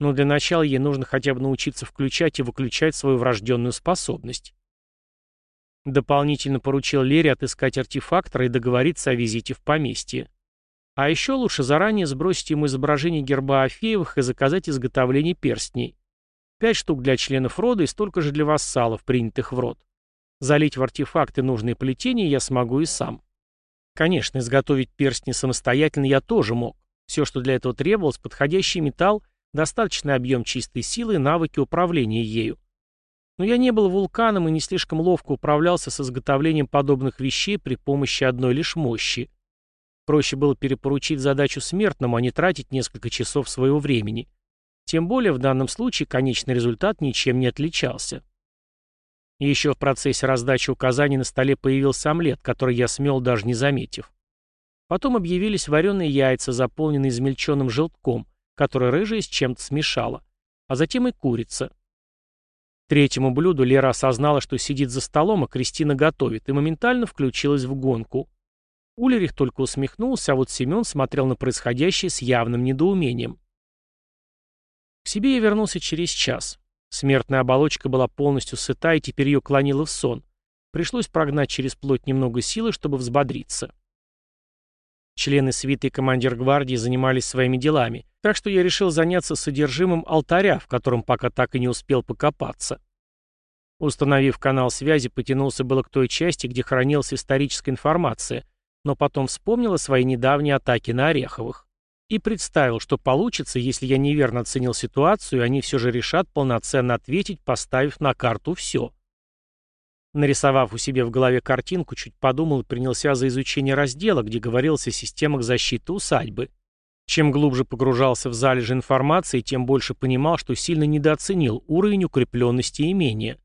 Но для начала ей нужно хотя бы научиться включать и выключать свою врожденную способность. Дополнительно поручил Лере отыскать артефактора и договориться о визите в поместье. А еще лучше заранее сбросить ему изображение герба Афеевых и заказать изготовление перстней. Пять штук для членов рода и столько же для вассалов, принятых в род. Залить в артефакты нужные плетения я смогу и сам. Конечно, изготовить перстни самостоятельно я тоже мог. Все, что для этого требовалось, подходящий металл, достаточный объем чистой силы и навыки управления ею. Но я не был вулканом и не слишком ловко управлялся с изготовлением подобных вещей при помощи одной лишь мощи. Проще было перепоручить задачу смертному, а не тратить несколько часов своего времени. Тем более в данном случае конечный результат ничем не отличался. И еще в процессе раздачи указаний на столе появился омлет, который я смел, даже не заметив. Потом объявились вареные яйца, заполненные измельченным желтком, который рыжая с чем-то смешала. А затем и курица. Третьему блюду Лера осознала, что сидит за столом, а Кристина готовит, и моментально включилась в гонку. Улерих только усмехнулся, а вот Семен смотрел на происходящее с явным недоумением. К себе я вернулся через час. Смертная оболочка была полностью сыта, и теперь ее клонило в сон. Пришлось прогнать через плоть немного силы, чтобы взбодриться. Члены свиты и командир гвардии занимались своими делами, так что я решил заняться содержимым алтаря, в котором пока так и не успел покопаться. Установив канал связи, потянулся было к той части, где хранилась историческая информация, но потом вспомнил о своей недавней атаке на Ореховых и представил, что получится, если я неверно оценил ситуацию, и они все же решат полноценно ответить, поставив на карту все. Нарисовав у себя в голове картинку, чуть подумал и принялся за изучение раздела, где говорилось о системах защиты усадьбы. Чем глубже погружался в залежи информации, тем больше понимал, что сильно недооценил уровень укрепленности имения.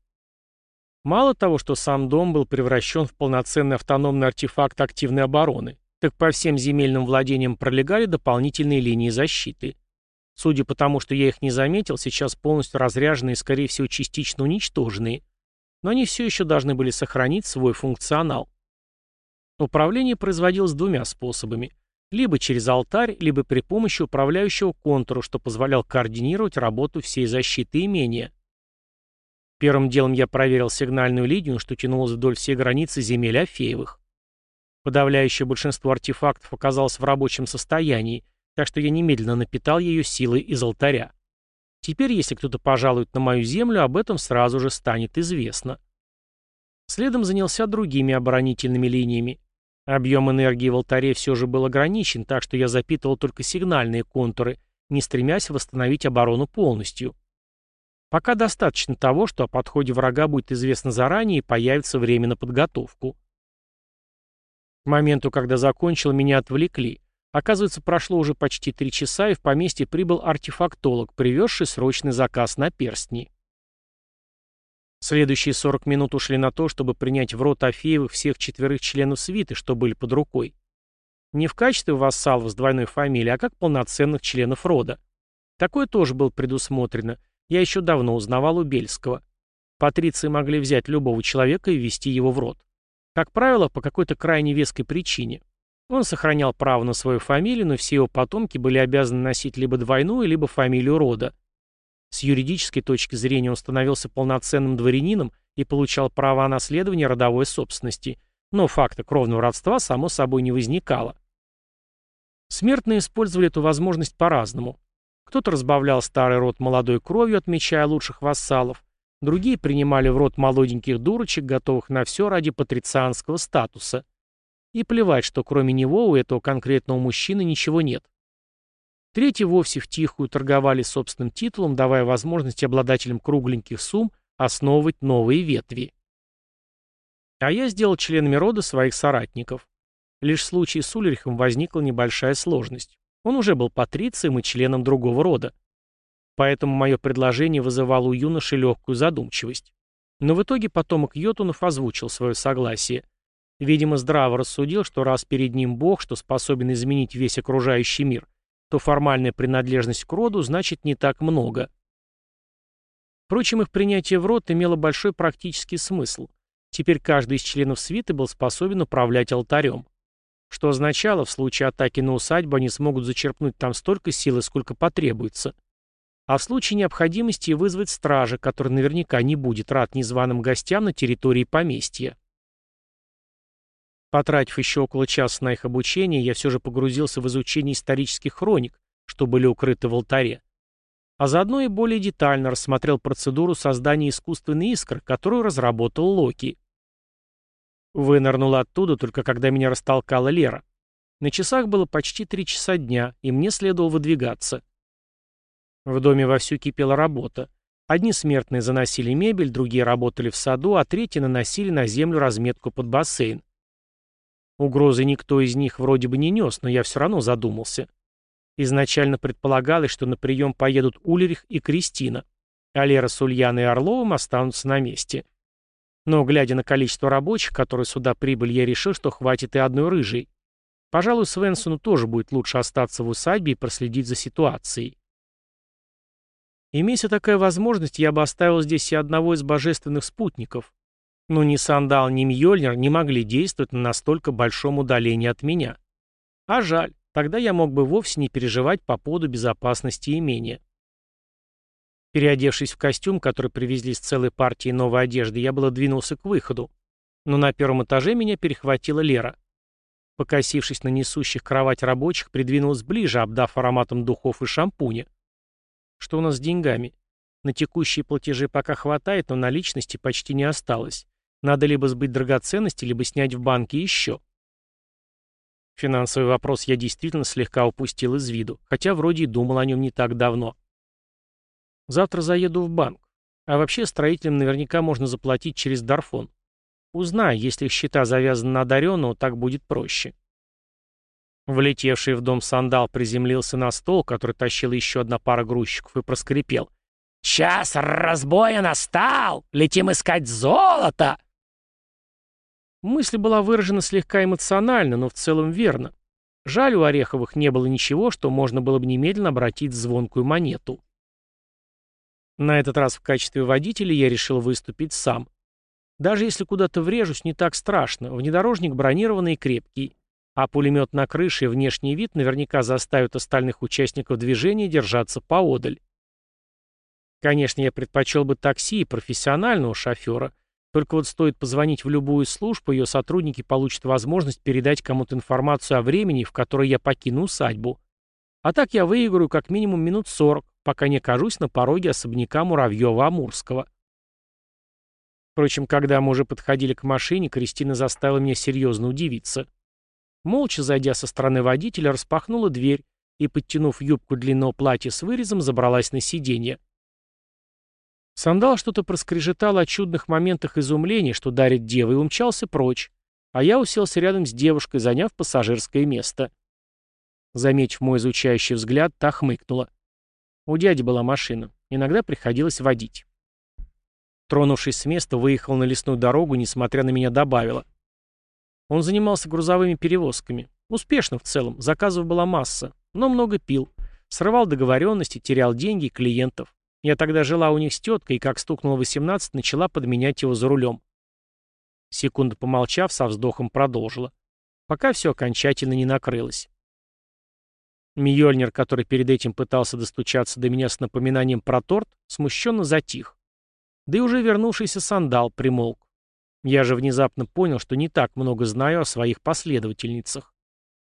Мало того, что сам дом был превращен в полноценный автономный артефакт активной обороны, так по всем земельным владениям пролегали дополнительные линии защиты. Судя по тому, что я их не заметил, сейчас полностью разряженные и, скорее всего, частично уничтоженные. Но они все еще должны были сохранить свой функционал. Управление производилось двумя способами. Либо через алтарь, либо при помощи управляющего контура, что позволял координировать работу всей защиты имения. Первым делом я проверил сигнальную линию, что тянулась вдоль всей границы земель Афеевых. Подавляющее большинство артефактов оказалось в рабочем состоянии, так что я немедленно напитал ее силой из алтаря. Теперь, если кто-то пожалует на мою землю, об этом сразу же станет известно. Следом занялся другими оборонительными линиями. Объем энергии в алтаре все же был ограничен, так что я запитывал только сигнальные контуры, не стремясь восстановить оборону полностью. Пока достаточно того, что о подходе врага будет известно заранее и появится время на подготовку. К моменту, когда закончил, меня отвлекли. Оказывается, прошло уже почти три часа, и в поместье прибыл артефактолог, привезший срочный заказ на перстни. Следующие 40 минут ушли на то, чтобы принять в рот Афеевых всех четверых членов свиты, что были под рукой. Не в качестве вассалов с двойной фамилией, а как полноценных членов рода. Такое тоже было предусмотрено. Я еще давно узнавал у Бельского. Патриции могли взять любого человека и ввести его в род. Как правило, по какой-то крайне веской причине. Он сохранял право на свою фамилию, но все его потомки были обязаны носить либо двойную, либо фамилию рода. С юридической точки зрения он становился полноценным дворянином и получал право на наследование родовой собственности, но факта кровного родства само собой не возникало. Смертные использовали эту возможность по-разному. Кто-то разбавлял старый род молодой кровью, отмечая лучших вассалов, другие принимали в рот молоденьких дурочек, готовых на все ради патрицианского статуса. И плевать, что кроме него у этого конкретного мужчины ничего нет. Третьи вовсе втихую торговали собственным титулом, давая возможность обладателям кругленьких сумм основывать новые ветви. А я сделал членами рода своих соратников. Лишь в случае с Ульрихом возникла небольшая сложность. Он уже был патрицием и членом другого рода. Поэтому мое предложение вызывало у юноши легкую задумчивость. Но в итоге потомок Йотунов озвучил свое согласие. Видимо, здраво рассудил, что раз перед ним Бог, что способен изменить весь окружающий мир, то формальная принадлежность к роду значит не так много. Впрочем, их принятие в род имело большой практический смысл. Теперь каждый из членов свиты был способен управлять алтарем. Что означало, в случае атаки на усадьбу они смогут зачерпнуть там столько силы, сколько потребуется. А в случае необходимости вызвать стража, который наверняка не будет рад незваным гостям на территории поместья. Потратив еще около часа на их обучение, я все же погрузился в изучение исторических хроник, что были укрыты в алтаре. А заодно и более детально рассмотрел процедуру создания искусственной искры, которую разработал Локи. Вынырнула оттуда только когда меня растолкала Лера. На часах было почти три часа дня, и мне следовало выдвигаться. В доме вовсю кипела работа. Одни смертные заносили мебель, другие работали в саду, а третьи наносили на землю разметку под бассейн. Угрозы никто из них вроде бы не нес, но я все равно задумался. Изначально предполагалось, что на прием поедут Ульрих и Кристина, а Лера с Ульяной и Орловым останутся на месте. Но, глядя на количество рабочих, которые сюда прибыли, я решил, что хватит и одной рыжей. Пожалуй, Свенсону тоже будет лучше остаться в усадьбе и проследить за ситуацией. Имея такая возможность, я бы оставил здесь и одного из божественных спутников, но ни Сандал, ни Мьёльнир не могли действовать на настолько большом удалении от меня. А жаль, тогда я мог бы вовсе не переживать по поводу безопасности имения. Переодевшись в костюм, который привезли с целой партией новой одежды, я было двинулся к выходу. Но на первом этаже меня перехватила Лера. Покосившись на несущих кровать рабочих, придвинулась ближе, обдав ароматом духов и шампуня. Что у нас с деньгами? На текущие платежи пока хватает, но наличности почти не осталось. Надо либо сбыть драгоценности, либо снять в банке еще. Финансовый вопрос я действительно слегка упустил из виду, хотя вроде и думал о нем не так давно. Завтра заеду в банк. А вообще строителям наверняка можно заплатить через Дарфон. Узнай, если счета завязаны на одаренного, так будет проще. Влетевший в дом сандал приземлился на стол, который тащила еще одна пара грузчиков, и проскрипел. «Час разбоя настал! Летим искать золото!» Мысль была выражена слегка эмоционально, но в целом верно. Жаль, у Ореховых не было ничего, что можно было бы немедленно обратить в звонкую монету. На этот раз в качестве водителя я решил выступить сам. Даже если куда-то врежусь, не так страшно. Внедорожник бронированный и крепкий. А пулемет на крыше и внешний вид наверняка заставят остальных участников движения держаться поодаль. Конечно, я предпочел бы такси и профессионального шофера, только вот стоит позвонить в любую службу, ее сотрудники получат возможность передать кому-то информацию о времени, в которой я покину усадьбу. А так я выиграю как минимум минут сорок, пока не окажусь на пороге особняка Муравьева-Амурского. Впрочем, когда мы уже подходили к машине, Кристина заставила меня серьезно удивиться. Молча зайдя со стороны водителя, распахнула дверь и, подтянув юбку длинного платья с вырезом, забралась на сиденье. Сандал что-то проскрежетал о чудных моментах изумления, что дарит дева, и умчался прочь, а я уселся рядом с девушкой, заняв пассажирское место. Заметив мой изучающий взгляд, та хмыкнула. У дяди была машина, иногда приходилось водить. Тронувшись с места, выехал на лесную дорогу, несмотря на меня добавила. Он занимался грузовыми перевозками. Успешно в целом, заказов была масса, но много пил. Срывал договоренности, терял деньги и клиентов. Я тогда жила у них с теткой, и как стукнуло 18, начала подменять его за рулем. Секунду помолчав, со вздохом продолжила. Пока все окончательно не накрылось. Мьёльнир, который перед этим пытался достучаться до меня с напоминанием про торт, смущенно затих. Да и уже вернувшийся сандал примолк. Я же внезапно понял, что не так много знаю о своих последовательницах.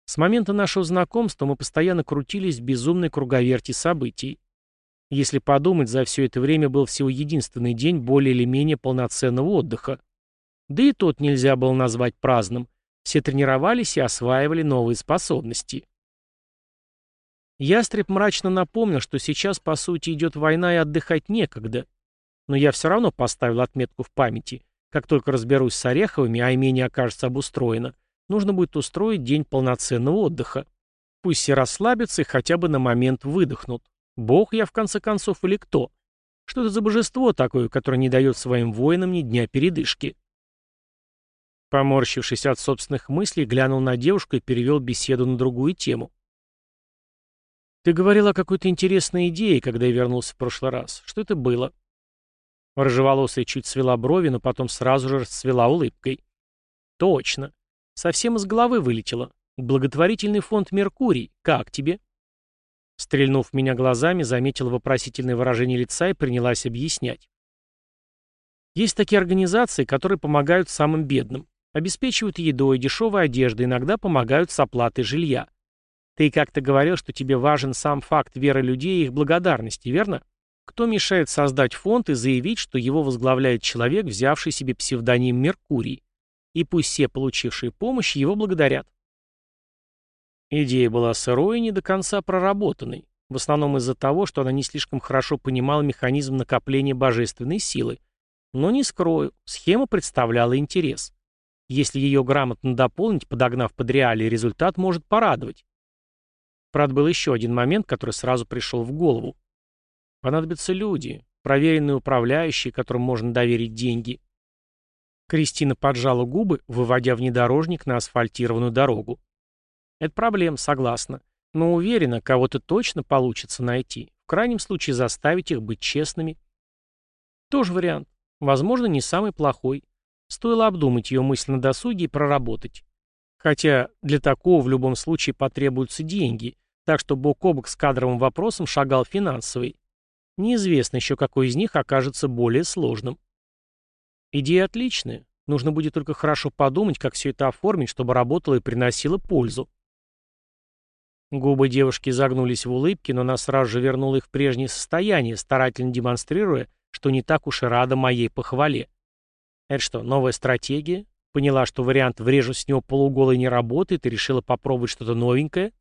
С момента нашего знакомства мы постоянно крутились в безумной круговерти событий. Если подумать, за все это время был всего единственный день более или менее полноценного отдыха. Да и тот нельзя было назвать праздным. Все тренировались и осваивали новые способности. Ястреб мрачно напомнил, что сейчас, по сути, идет война и отдыхать некогда. Но я все равно поставил отметку в памяти. Как только разберусь с Ореховыми, а имение окажется обустроено, нужно будет устроить день полноценного отдыха. Пусть все расслабятся и хотя бы на момент выдохнут. Бог я, в конце концов, или кто? Что это за божество такое, которое не дает своим воинам ни дня передышки? Поморщившись от собственных мыслей, глянул на девушку и перевел беседу на другую тему. «Ты говорил о какой-то интересной идее, когда я вернулся в прошлый раз. Что это было?» Рыжеволосая чуть свела брови, но потом сразу же расцвела улыбкой. «Точно. Совсем из головы вылетело. Благотворительный фонд «Меркурий». Как тебе?» Стрельнув меня глазами, заметила вопросительное выражение лица и принялась объяснять. Есть такие организации, которые помогают самым бедным. Обеспечивают едой, дешевой одеждой, иногда помогают с оплатой жилья. Ты как-то говорил, что тебе важен сам факт веры людей и их благодарности, верно? Кто мешает создать фонд и заявить, что его возглавляет человек, взявший себе псевдоним Меркурий? И пусть все, получившие помощь, его благодарят. Идея была сырой и не до конца проработанной, в основном из-за того, что она не слишком хорошо понимала механизм накопления божественной силы. Но не скрою, схема представляла интерес. Если ее грамотно дополнить, подогнав под реалии, результат может порадовать. Правда, был еще один момент, который сразу пришел в голову. Понадобятся люди, проверенные управляющие, которым можно доверить деньги. Кристина поджала губы, выводя внедорожник на асфальтированную дорогу. Это проблема, согласна. Но уверена, кого-то точно получится найти. В крайнем случае заставить их быть честными. Тоже вариант. Возможно, не самый плохой. Стоило обдумать ее мысль на досуге и проработать. Хотя для такого в любом случае потребуются деньги, так что бок о бок с кадровым вопросом шагал финансовый. Неизвестно еще, какой из них окажется более сложным. Идея отличная. Нужно будет только хорошо подумать, как все это оформить, чтобы работало и приносило пользу. Губы девушки загнулись в улыбке, но она сразу же вернула их в прежнее состояние, старательно демонстрируя, что не так уж и рада моей похвале. Это что, новая стратегия? Поняла, что вариант «врежу с него полуголый» не работает и решила попробовать что-то новенькое?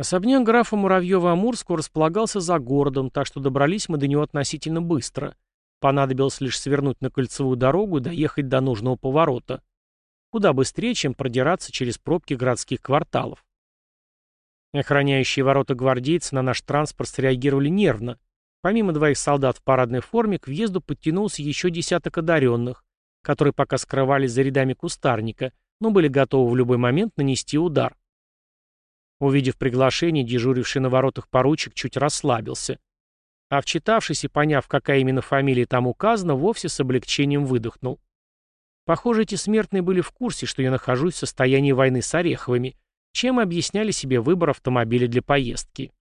Особняк графа Муравьева-Амурского располагался за городом, так что добрались мы до него относительно быстро. Понадобилось лишь свернуть на кольцевую дорогу и доехать до нужного поворота. Куда быстрее, чем продираться через пробки городских кварталов. Охраняющие ворота гвардейцы на наш транспорт среагировали нервно. Помимо двоих солдат в парадной форме, к въезду подтянулся еще десяток одаренных, которые пока скрывались за рядами кустарника, но были готовы в любой момент нанести удар. Увидев приглашение, дежуривший на воротах поручик чуть расслабился. А вчитавшись и поняв, какая именно фамилия там указана, вовсе с облегчением выдохнул. Похоже, эти смертные были в курсе, что я нахожусь в состоянии войны с Ореховыми, чем объясняли себе выбор автомобиля для поездки.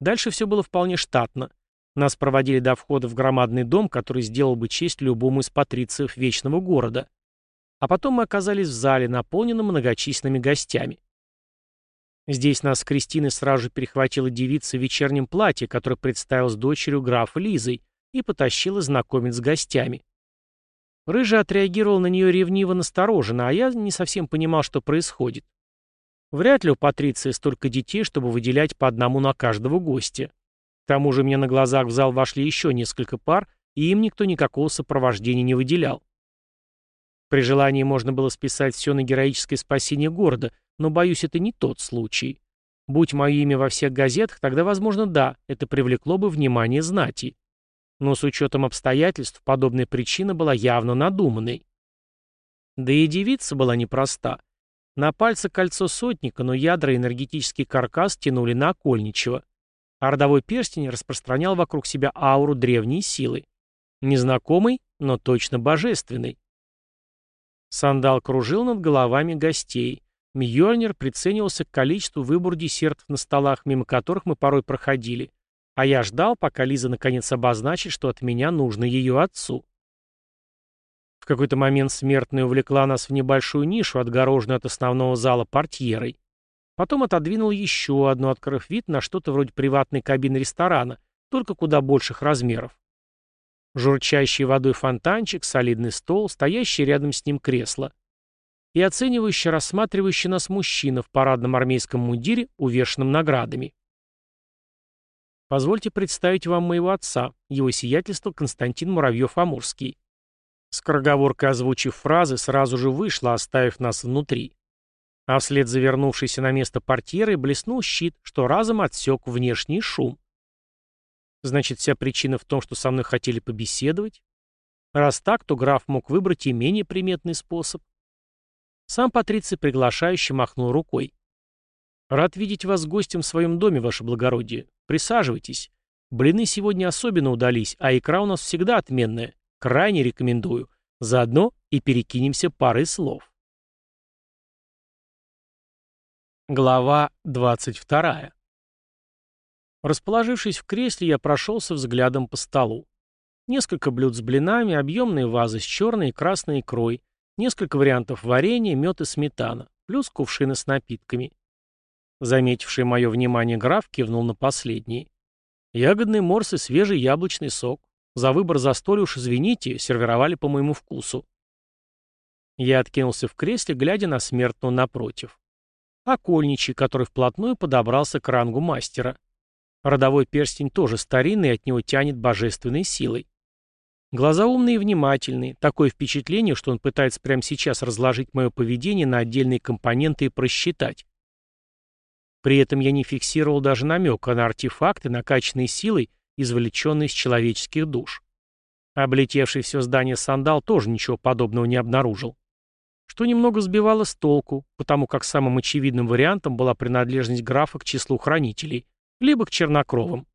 Дальше все было вполне штатно. Нас проводили до входа в громадный дом, который сделал бы честь любому из патрициев Вечного города. А потом мы оказались в зале, наполненном многочисленными гостями. Здесь нас с Кристиной сразу же перехватила девица в вечернем платье, которая представилась дочерью графа Лизой и потащила знакомить с гостями. Рыжий отреагировал на нее ревниво настороженно, а я не совсем понимал, что происходит. Вряд ли у Патриции столько детей, чтобы выделять по одному на каждого гостя. К тому же мне на глазах в зал вошли еще несколько пар, и им никто никакого сопровождения не выделял. При желании можно было списать все на героическое спасение города, но, боюсь, это не тот случай. Будь мое имя во всех газетах, тогда, возможно, да, это привлекло бы внимание знати. Но с учетом обстоятельств подобная причина была явно надуманной. Да и девица была непроста. На пальце кольцо сотника, но ядра и энергетический каркас тянули на окольничего. А родовой перстень распространял вокруг себя ауру древней силы. Незнакомый, но точно божественный. Сандал кружил над головами гостей. Мьёльнир приценивался к количеству выбор десертов на столах, мимо которых мы порой проходили. А я ждал, пока Лиза наконец обозначит, что от меня нужно ее отцу. В какой-то момент смертная увлекла нас в небольшую нишу, отгороженную от основного зала портьерой. Потом отодвинул еще одну, открыв вид на что-то вроде приватной кабины ресторана, только куда больших размеров. Журчащий водой фонтанчик, солидный стол, стоящий рядом с ним кресло. И оценивающий, рассматривающий нас мужчина в парадном армейском мундире, увешанном наградами. Позвольте представить вам моего отца, его сиятельство Константин Муравьев-Амурский. Скороговоркой озвучив фразы, сразу же вышла, оставив нас внутри. А вслед завернувшейся на место портьеры блеснул щит, что разом отсек внешний шум. Значит, вся причина в том, что со мной хотели побеседовать? Раз так, то граф мог выбрать и менее приметный способ. Сам Патриций приглашающе махнул рукой. «Рад видеть вас гостем в своем доме, ваше благородие. Присаживайтесь. Блины сегодня особенно удались, а икра у нас всегда отменная. Крайне рекомендую. Заодно и перекинемся парой слов». Глава 22. Расположившись в кресле, я прошелся взглядом по столу. Несколько блюд с блинами, объемные вазы с черной и красной икрой, несколько вариантов варенья, мед и сметана, плюс кувшины с напитками. Заметивший мое внимание граф кивнул на последний. Ягодный морс и свежий яблочный сок. За выбор застолья уж извините, сервировали по моему вкусу. Я откинулся в кресле, глядя на смертного напротив окольничий, который вплотную подобрался к рангу мастера. Родовой перстень тоже старинный, от него тянет божественной силой. Глаза умные и внимательные, такое впечатление, что он пытается прямо сейчас разложить мое поведение на отдельные компоненты и просчитать. При этом я не фиксировал даже намека на артефакты, накачанные силой, извлеченные из человеческих душ. Облетевший все здание сандал тоже ничего подобного не обнаружил что немного сбивало с толку, потому как самым очевидным вариантом была принадлежность графа к числу хранителей, либо к чернокровым.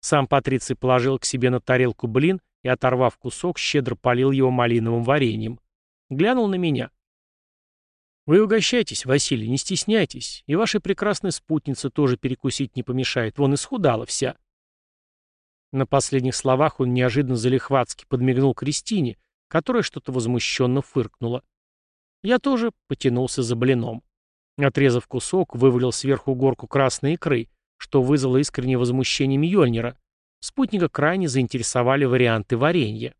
Сам Патриций положил к себе на тарелку блин и, оторвав кусок, щедро полил его малиновым вареньем. Глянул на меня. «Вы угощайтесь, Василий, не стесняйтесь, и вашей прекрасной спутнице тоже перекусить не помешает, вон исхудала вся». На последних словах он неожиданно залихватски подмигнул Кристине, которая что-то возмущенно фыркнула. Я тоже потянулся за блином. Отрезав кусок, вывалил сверху горку красной икры, что вызвало искреннее возмущение Мьёльнира. Спутника крайне заинтересовали варианты варенья.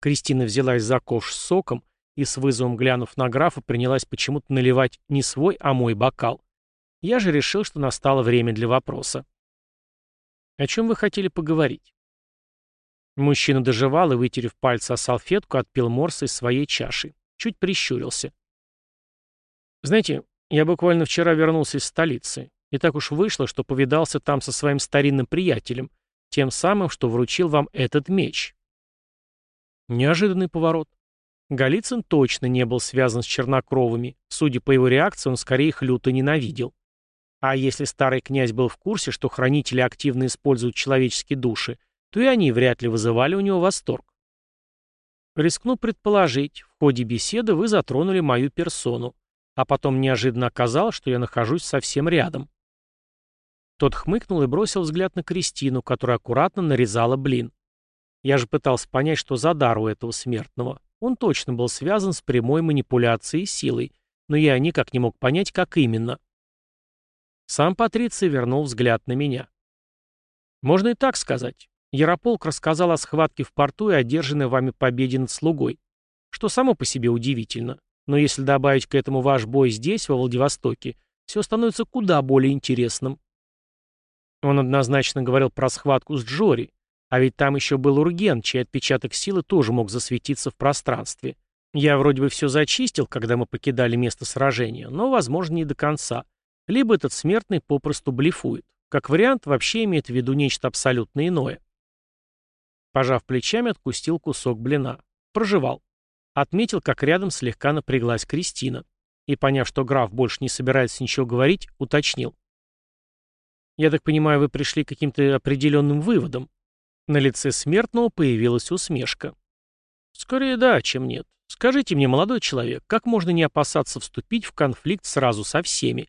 Кристина взялась за кош с соком и, с вызовом глянув на графа, принялась почему-то наливать не свой, а мой бокал. Я же решил, что настало время для вопроса. «О чем вы хотели поговорить?» Мужчина доживал и, вытерев пальцы о салфетку, отпил морс из своей чаши. Чуть прищурился. «Знаете, я буквально вчера вернулся из столицы, и так уж вышло, что повидался там со своим старинным приятелем, тем самым, что вручил вам этот меч». Неожиданный поворот. Голицын точно не был связан с чернокровыми. Судя по его реакции, он скорее их люто ненавидел. А если старый князь был в курсе, что хранители активно используют человеческие души, то и они вряд ли вызывали у него восторг. Рискну предположить, в ходе беседы вы затронули мою персону, а потом неожиданно оказалось, что я нахожусь совсем рядом. Тот хмыкнул и бросил взгляд на Кристину, которая аккуратно нарезала блин. Я же пытался понять, что за дар у этого смертного. Он точно был связан с прямой манипуляцией силой, но я никак не мог понять, как именно. Сам Патриций вернул взгляд на меня. Можно и так сказать. Ярополк рассказал о схватке в порту и одержанной вами победе над слугой, что само по себе удивительно. Но если добавить к этому ваш бой здесь, во Владивостоке, все становится куда более интересным. Он однозначно говорил про схватку с Джори, а ведь там еще был Урген, чей отпечаток силы тоже мог засветиться в пространстве. Я вроде бы все зачистил, когда мы покидали место сражения, но, возможно, не до конца. Либо этот смертный попросту блефует. Как вариант, вообще имеет в виду нечто абсолютно иное. Пожав плечами, откустил кусок блина. Проживал. Отметил, как рядом слегка напряглась Кристина. И, поняв, что граф больше не собирается ничего говорить, уточнил. «Я так понимаю, вы пришли к каким-то определенным выводам?» На лице смертного появилась усмешка. «Скорее да, чем нет. Скажите мне, молодой человек, как можно не опасаться вступить в конфликт сразу со всеми?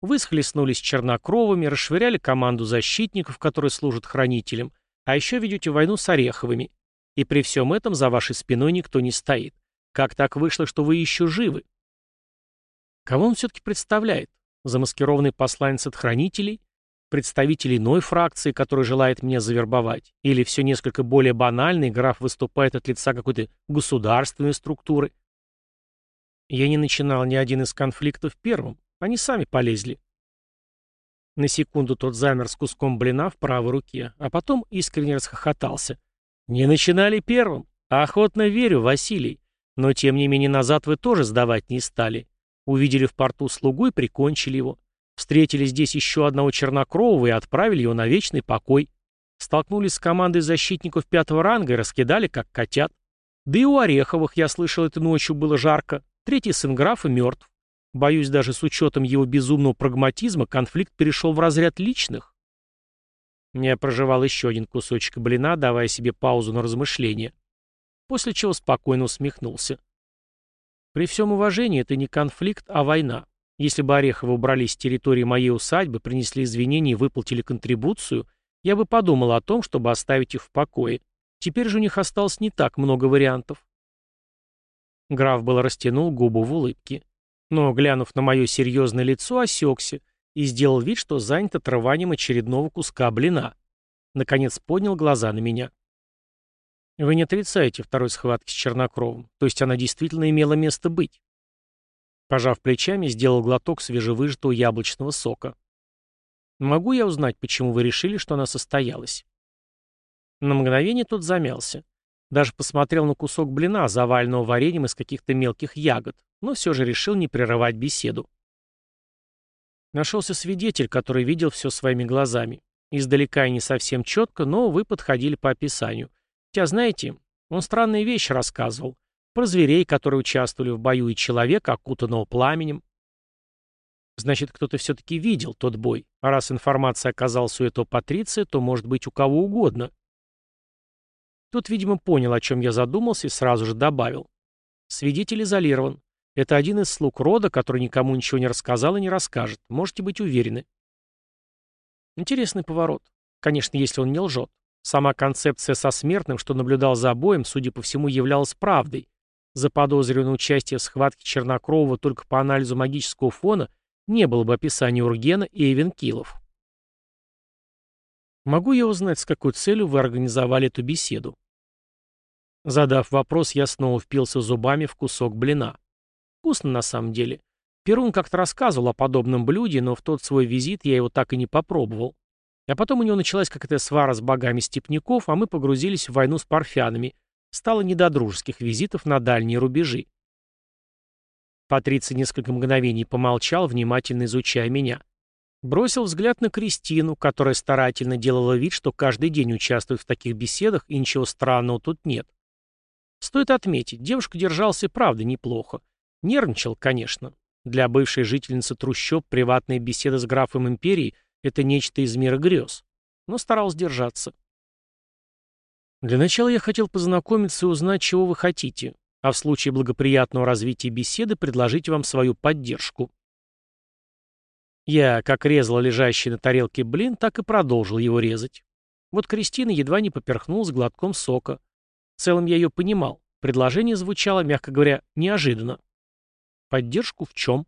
Вы схлестнулись чернокровыми, расшвыряли команду защитников, которые служат хранителем, а еще ведете войну с Ореховыми. И при всем этом за вашей спиной никто не стоит. Как так вышло, что вы еще живы? Кого он все-таки представляет? Замаскированный посланец от хранителей? Представитель иной фракции, который желает меня завербовать? Или все несколько более банальный, граф выступает от лица какой-то государственной структуры? Я не начинал ни один из конфликтов первым. Они сами полезли. На секунду тот замер с куском блина в правой руке, а потом искренне расхохотался. «Не начинали первым. Охотно верю, Василий. Но тем не менее назад вы тоже сдавать не стали. Увидели в порту слугу и прикончили его. Встретили здесь еще одного чернокрового и отправили его на вечный покой. Столкнулись с командой защитников пятого ранга и раскидали, как котят. Да и у Ореховых, я слышал, этой ночью было жарко. Третий сын графа мертв. Боюсь, даже с учетом его безумного прагматизма конфликт перешел в разряд личных. Я прожевал еще один кусочек блина, давая себе паузу на размышление. После чего спокойно усмехнулся. При всем уважении, это не конфликт, а война. Если бы Ореховы убрались с территории моей усадьбы, принесли извинения и выплатили контрибуцию, я бы подумал о том, чтобы оставить их в покое. Теперь же у них осталось не так много вариантов. Граф был растянул губу в улыбке но, глянув на мое серьезное лицо, осекся и сделал вид, что занят отрыванием очередного куска блина. Наконец поднял глаза на меня. Вы не отрицаете второй схватки с Чернокровым, то есть она действительно имела место быть. Пожав плечами, сделал глоток свежевыжатого яблочного сока. Могу я узнать, почему вы решили, что она состоялась? На мгновение тот замялся. Даже посмотрел на кусок блина, заваленного вареньем из каких-то мелких ягод но все же решил не прерывать беседу. Нашелся свидетель, который видел все своими глазами. Издалека и не совсем четко, но вы подходили по описанию. Хотя, знаете, он странные вещи рассказывал. Про зверей, которые участвовали в бою, и человека, окутанного пламенем. Значит, кто-то все-таки видел тот бой. А раз информация оказалась у этого Патриция, то может быть у кого угодно. Тут, видимо, понял, о чем я задумался, и сразу же добавил. Свидетель изолирован. Это один из слуг рода, который никому ничего не рассказал и не расскажет. Можете быть уверены. Интересный поворот. Конечно, если он не лжет. Сама концепция со смертным, что наблюдал за боем, судя по всему, являлась правдой. Заподозренное участие в схватке Чернокрового только по анализу магического фона не было бы описания Ургена и Эвенкилов. Могу я узнать, с какой целью вы организовали эту беседу? Задав вопрос, я снова впился зубами в кусок блина. Вкусно на самом деле. Перун как-то рассказывал о подобном блюде, но в тот свой визит я его так и не попробовал. А потом у него началась какая-то свара с богами степняков, а мы погрузились в войну с парфянами. Стало не до дружеских визитов на дальние рубежи. Патриций несколько мгновений помолчал, внимательно изучая меня. Бросил взгляд на Кристину, которая старательно делала вид, что каждый день участвует в таких беседах, и ничего странного тут нет. Стоит отметить, девушка держалась и правда неплохо. Нервничал, конечно. Для бывшей жительницы трущоб приватная беседа с графом империи – это нечто из мира грез. Но старался держаться. Для начала я хотел познакомиться и узнать, чего вы хотите, а в случае благоприятного развития беседы предложить вам свою поддержку. Я, как резал лежащий на тарелке блин, так и продолжил его резать. Вот Кристина едва не поперхнулась глотком сока. В целом я ее понимал. Предложение звучало, мягко говоря, неожиданно. Поддержку в чем?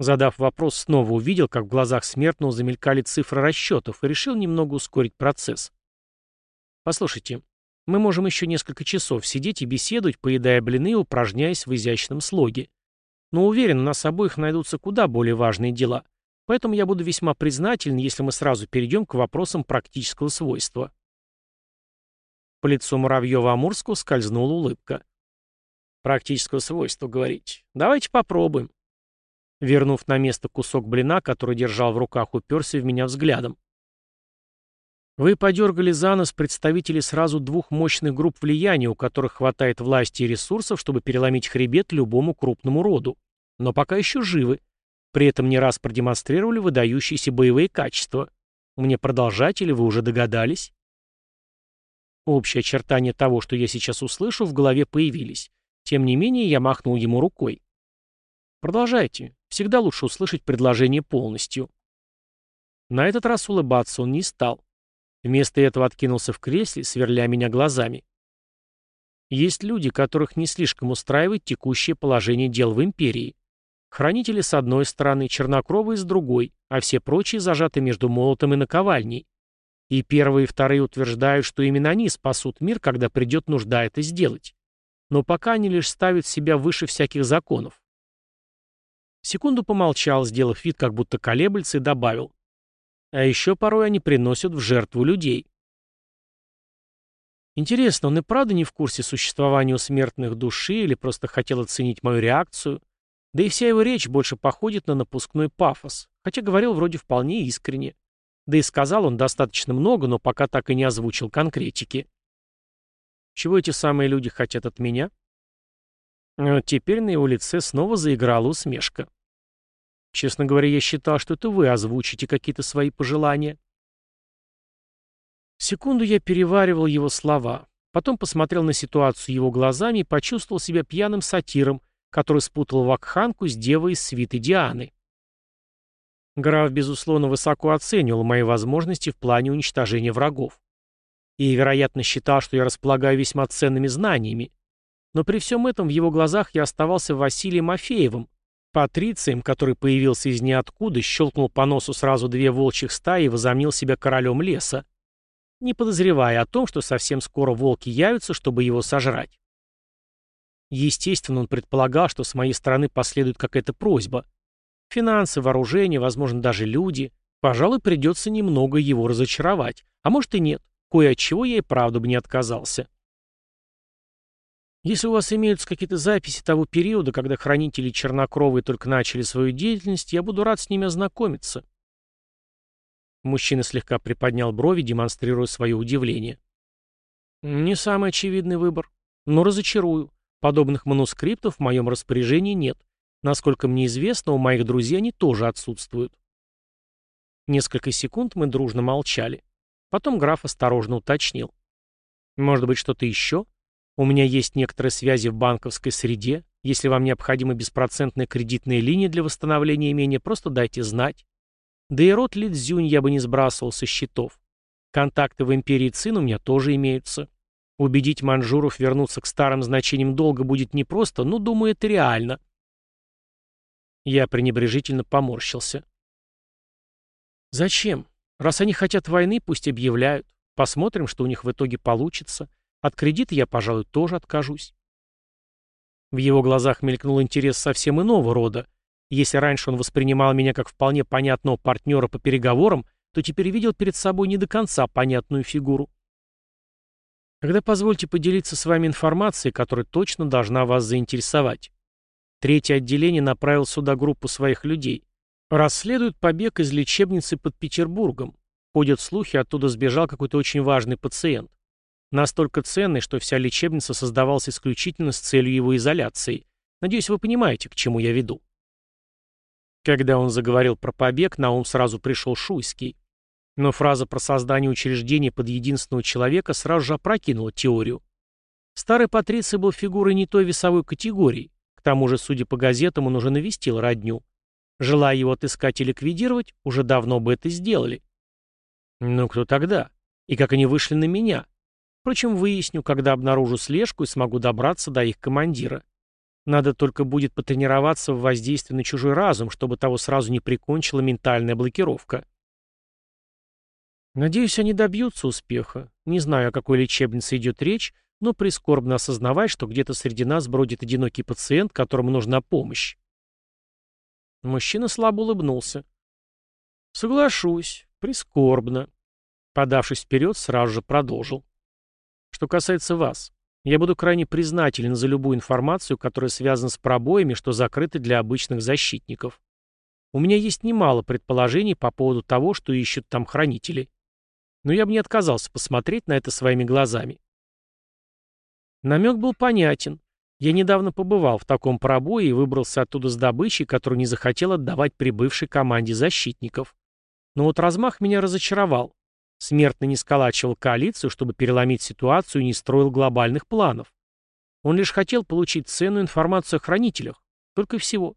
Задав вопрос, снова увидел, как в глазах смертного замелькали цифры расчетов, и решил немного ускорить процесс. Послушайте, мы можем еще несколько часов сидеть и беседовать, поедая блины и упражняясь в изящном слоге. Но уверен, у нас обоих найдутся куда более важные дела. Поэтому я буду весьма признателен, если мы сразу перейдем к вопросам практического свойства. По лицу Муравьева-Амурского скользнула улыбка. Практического свойства, говорить. Давайте попробуем. Вернув на место кусок блина, который держал в руках, уперся в меня взглядом. Вы подергали за нос представителей сразу двух мощных групп влияния, у которых хватает власти и ресурсов, чтобы переломить хребет любому крупному роду. Но пока еще живы. При этом не раз продемонстрировали выдающиеся боевые качества. Мне продолжать или вы уже догадались? Общие очертания того, что я сейчас услышу, в голове появились. Тем не менее, я махнул ему рукой. Продолжайте. Всегда лучше услышать предложение полностью. На этот раз улыбаться он не стал. Вместо этого откинулся в кресле, сверля меня глазами. Есть люди, которых не слишком устраивает текущее положение дел в империи. Хранители с одной стороны, чернокровые с другой, а все прочие зажаты между молотом и наковальней. И первые и вторые утверждают, что именно они спасут мир, когда придет нужда это сделать. Но пока они лишь ставят себя выше всяких законов. Секунду помолчал, сделав вид, как будто колеблется, и добавил. А еще порой они приносят в жертву людей. Интересно, он и правда не в курсе существования у смертных души или просто хотел оценить мою реакцию? Да и вся его речь больше походит на напускной пафос, хотя говорил вроде вполне искренне. Да и сказал он достаточно много, но пока так и не озвучил конкретики. Чего эти самые люди хотят от меня? Вот теперь на его лице снова заиграла усмешка. Честно говоря, я считал, что это вы озвучите какие-то свои пожелания. Секунду я переваривал его слова, потом посмотрел на ситуацию его глазами и почувствовал себя пьяным сатиром, который спутал вакханку с девой из свиты Дианы. Граф, безусловно, высоко оценивал мои возможности в плане уничтожения врагов. И, вероятно, считал, что я располагаю весьма ценными знаниями. Но при всем этом в его глазах я оставался Василием Мафеевым, патрицием, который появился из ниоткуда, щелкнул по носу сразу две волчьих стаи и возомнил себя королем леса не подозревая о том, что совсем скоро волки явятся, чтобы его сожрать. Естественно, он предполагал, что с моей стороны последует какая-то просьба. Финансы, вооружение, возможно, даже люди. Пожалуй, придется немного его разочаровать. А может и нет. Кое от чего я и правду бы не отказался. Если у вас имеются какие-то записи того периода, когда хранители чернокровые только начали свою деятельность, я буду рад с ними ознакомиться. Мужчина слегка приподнял брови, демонстрируя свое удивление. «Не самый очевидный выбор. Но разочарую. Подобных манускриптов в моем распоряжении нет. Насколько мне известно, у моих друзей они тоже отсутствуют». Несколько секунд мы дружно молчали. Потом граф осторожно уточнил. «Может быть, что-то еще? У меня есть некоторые связи в банковской среде. Если вам необходима беспроцентная кредитная линия для восстановления имения, просто дайте знать. Да и род Лидзюнь я бы не сбрасывал со счетов. Контакты в империи Цин у меня тоже имеются. Убедить манжуров вернуться к старым значениям долга будет непросто, но, думаю, это реально. Я пренебрежительно поморщился. Зачем? Раз они хотят войны, пусть объявляют. Посмотрим, что у них в итоге получится. От кредита я, пожалуй, тоже откажусь. В его глазах мелькнул интерес совсем иного рода, если раньше он воспринимал меня как вполне понятного партнера по переговорам, то теперь видел перед собой не до конца понятную фигуру. Тогда позвольте поделиться с вами информацией, которая точно должна вас заинтересовать. Третье отделение направил сюда группу своих людей. Расследуют побег из лечебницы под Петербургом. Ходят слухи, оттуда сбежал какой-то очень важный пациент. Настолько ценный, что вся лечебница создавалась исключительно с целью его изоляции. Надеюсь, вы понимаете, к чему я веду. Когда он заговорил про побег, на ум сразу пришел Шуйский. Но фраза про создание учреждения под единственного человека сразу же опрокинула теорию. Старый Патриций был фигурой не той весовой категории. К тому же, судя по газетам, он уже навестил родню. Желая его отыскать и ликвидировать, уже давно бы это сделали. Ну кто тогда? И как они вышли на меня? Впрочем, выясню, когда обнаружу слежку и смогу добраться до их командира. Надо только будет потренироваться в воздействии на чужой разум, чтобы того сразу не прикончила ментальная блокировка. Надеюсь, они добьются успеха. Не знаю, о какой лечебнице идет речь, но прискорбно осознавать, что где-то среди нас бродит одинокий пациент, которому нужна помощь. Мужчина слабо улыбнулся. Соглашусь, прискорбно. Подавшись вперед, сразу же продолжил. Что касается вас, я буду крайне признателен за любую информацию, которая связана с пробоями, что закрыты для обычных защитников. У меня есть немало предположений по поводу того, что ищут там хранители. Но я бы не отказался посмотреть на это своими глазами. Намек был понятен. Я недавно побывал в таком пробое и выбрался оттуда с добычей, которую не захотел отдавать прибывшей команде защитников. Но вот размах меня разочаровал. Смертно не сколачивал коалицию, чтобы переломить ситуацию и не строил глобальных планов. Он лишь хотел получить ценную информацию о хранителях. Только всего.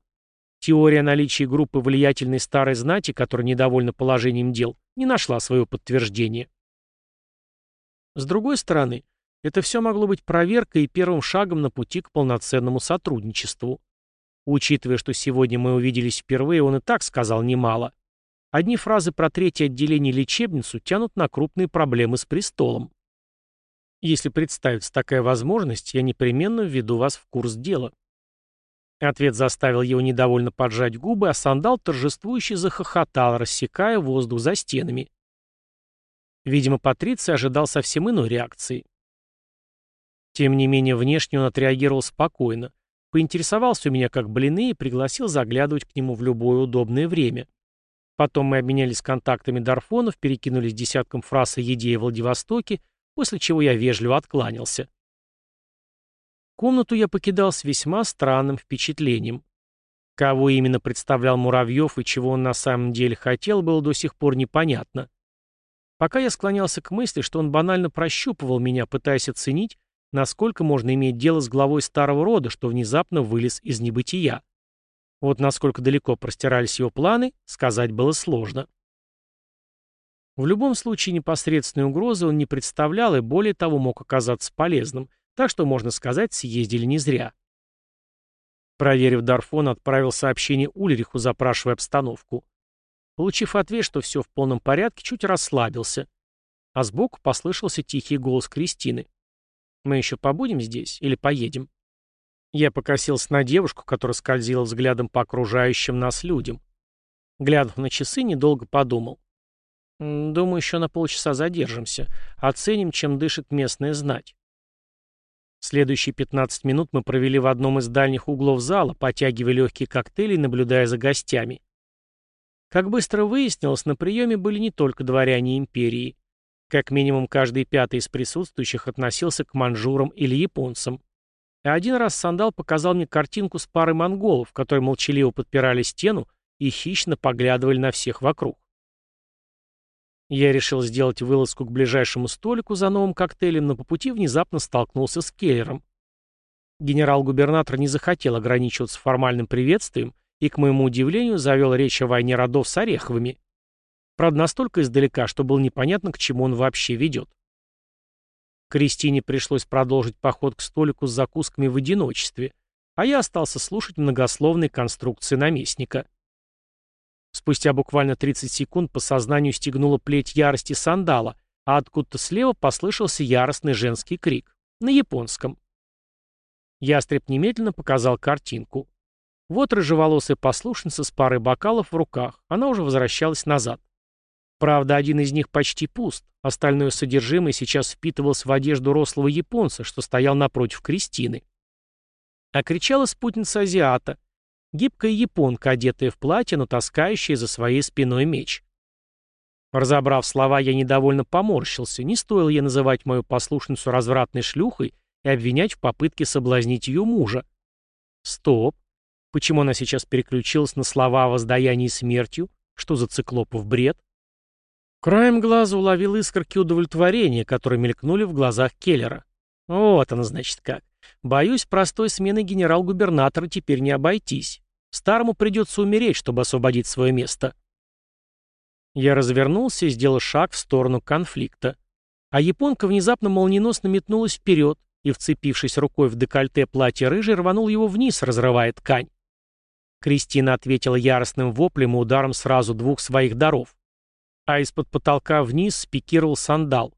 Теория наличия группы влиятельной старой знати, которая недовольна положением дел, не нашла своего подтверждения. С другой стороны, это все могло быть проверкой и первым шагом на пути к полноценному сотрудничеству. Учитывая, что сегодня мы увиделись впервые, он и так сказал немало. Одни фразы про третье отделение лечебницу тянут на крупные проблемы с престолом. Если представится такая возможность, я непременно введу вас в курс дела. Ответ заставил его недовольно поджать губы, а сандал торжествующе захохотал, рассекая воздух за стенами. Видимо, Патриций ожидал совсем иной реакции. Тем не менее, внешне он отреагировал спокойно, поинтересовался у меня как блины и пригласил заглядывать к нему в любое удобное время. Потом мы обменялись контактами Дарфонов, перекинулись десятком фраз о еде и Владивостоке, после чего я вежливо откланялся. Комнату я покидал с весьма странным впечатлением. Кого именно представлял Муравьев и чего он на самом деле хотел, было до сих пор непонятно. Пока я склонялся к мысли, что он банально прощупывал меня, пытаясь оценить, насколько можно иметь дело с главой старого рода, что внезапно вылез из небытия. Вот насколько далеко простирались его планы, сказать было сложно. В любом случае непосредственной угрозы он не представлял и более того мог оказаться полезным – так что, можно сказать, съездили не зря. Проверив Дарфон, отправил сообщение Ульриху, запрашивая обстановку. Получив ответ, что все в полном порядке, чуть расслабился. А сбоку послышался тихий голос Кристины. «Мы еще побудем здесь или поедем?» Я покосился на девушку, которая скользила взглядом по окружающим нас людям. Глянув на часы, недолго подумал. «Думаю, еще на полчаса задержимся. Оценим, чем дышит местная знать. Следующие 15 минут мы провели в одном из дальних углов зала, потягивая легкие коктейли наблюдая за гостями. Как быстро выяснилось, на приеме были не только дворяне империи. Как минимум каждый пятый из присутствующих относился к манжурам или японцам. Один раз Сандал показал мне картинку с парой монголов, которые молчаливо подпирали стену и хищно поглядывали на всех вокруг. Я решил сделать вылазку к ближайшему столику за новым коктейлем, но по пути внезапно столкнулся с Келлером. Генерал-губернатор не захотел ограничиваться формальным приветствием и, к моему удивлению, завел речь о войне родов с Ореховыми. Правда, настолько издалека, что было непонятно, к чему он вообще ведет. Кристине пришлось продолжить поход к столику с закусками в одиночестве, а я остался слушать многословные конструкции наместника. Спустя буквально 30 секунд по сознанию стегнула плеть ярости сандала, а откуда-то слева послышался яростный женский крик. На японском. Ястреб немедленно показал картинку. Вот рыжеволосая послушница с парой бокалов в руках. Она уже возвращалась назад. Правда, один из них почти пуст. Остальное содержимое сейчас впитывалось в одежду рослого японца, что стоял напротив Кристины. А кричала спутница азиата — Гибкая японка, одетая в платье, но таскающая за своей спиной меч. Разобрав слова, я недовольно поморщился. Не стоило ей называть мою послушницу развратной шлюхой и обвинять в попытке соблазнить ее мужа. Стоп. Почему она сейчас переключилась на слова о воздаянии смертью? Что за циклопов бред? Краем глаза уловил искорки удовлетворения, которые мелькнули в глазах Келлера. Вот оно, значит, как. Боюсь, простой смены генерал-губернатора теперь не обойтись. Старому придется умереть, чтобы освободить свое место. Я развернулся и сделал шаг в сторону конфликта. А японка внезапно молниеносно метнулась вперед и, вцепившись рукой в декольте платья рыжей, рванул его вниз, разрывая ткань. Кристина ответила яростным воплем и ударом сразу двух своих даров. А из-под потолка вниз спикировал сандал.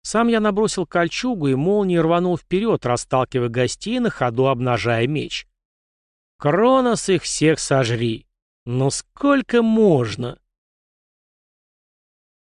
Сам я набросил кольчугу и молнией рванул вперед, расталкивая гостей на ходу, обнажая меч. «Кронос их всех сожри! Ну сколько можно?»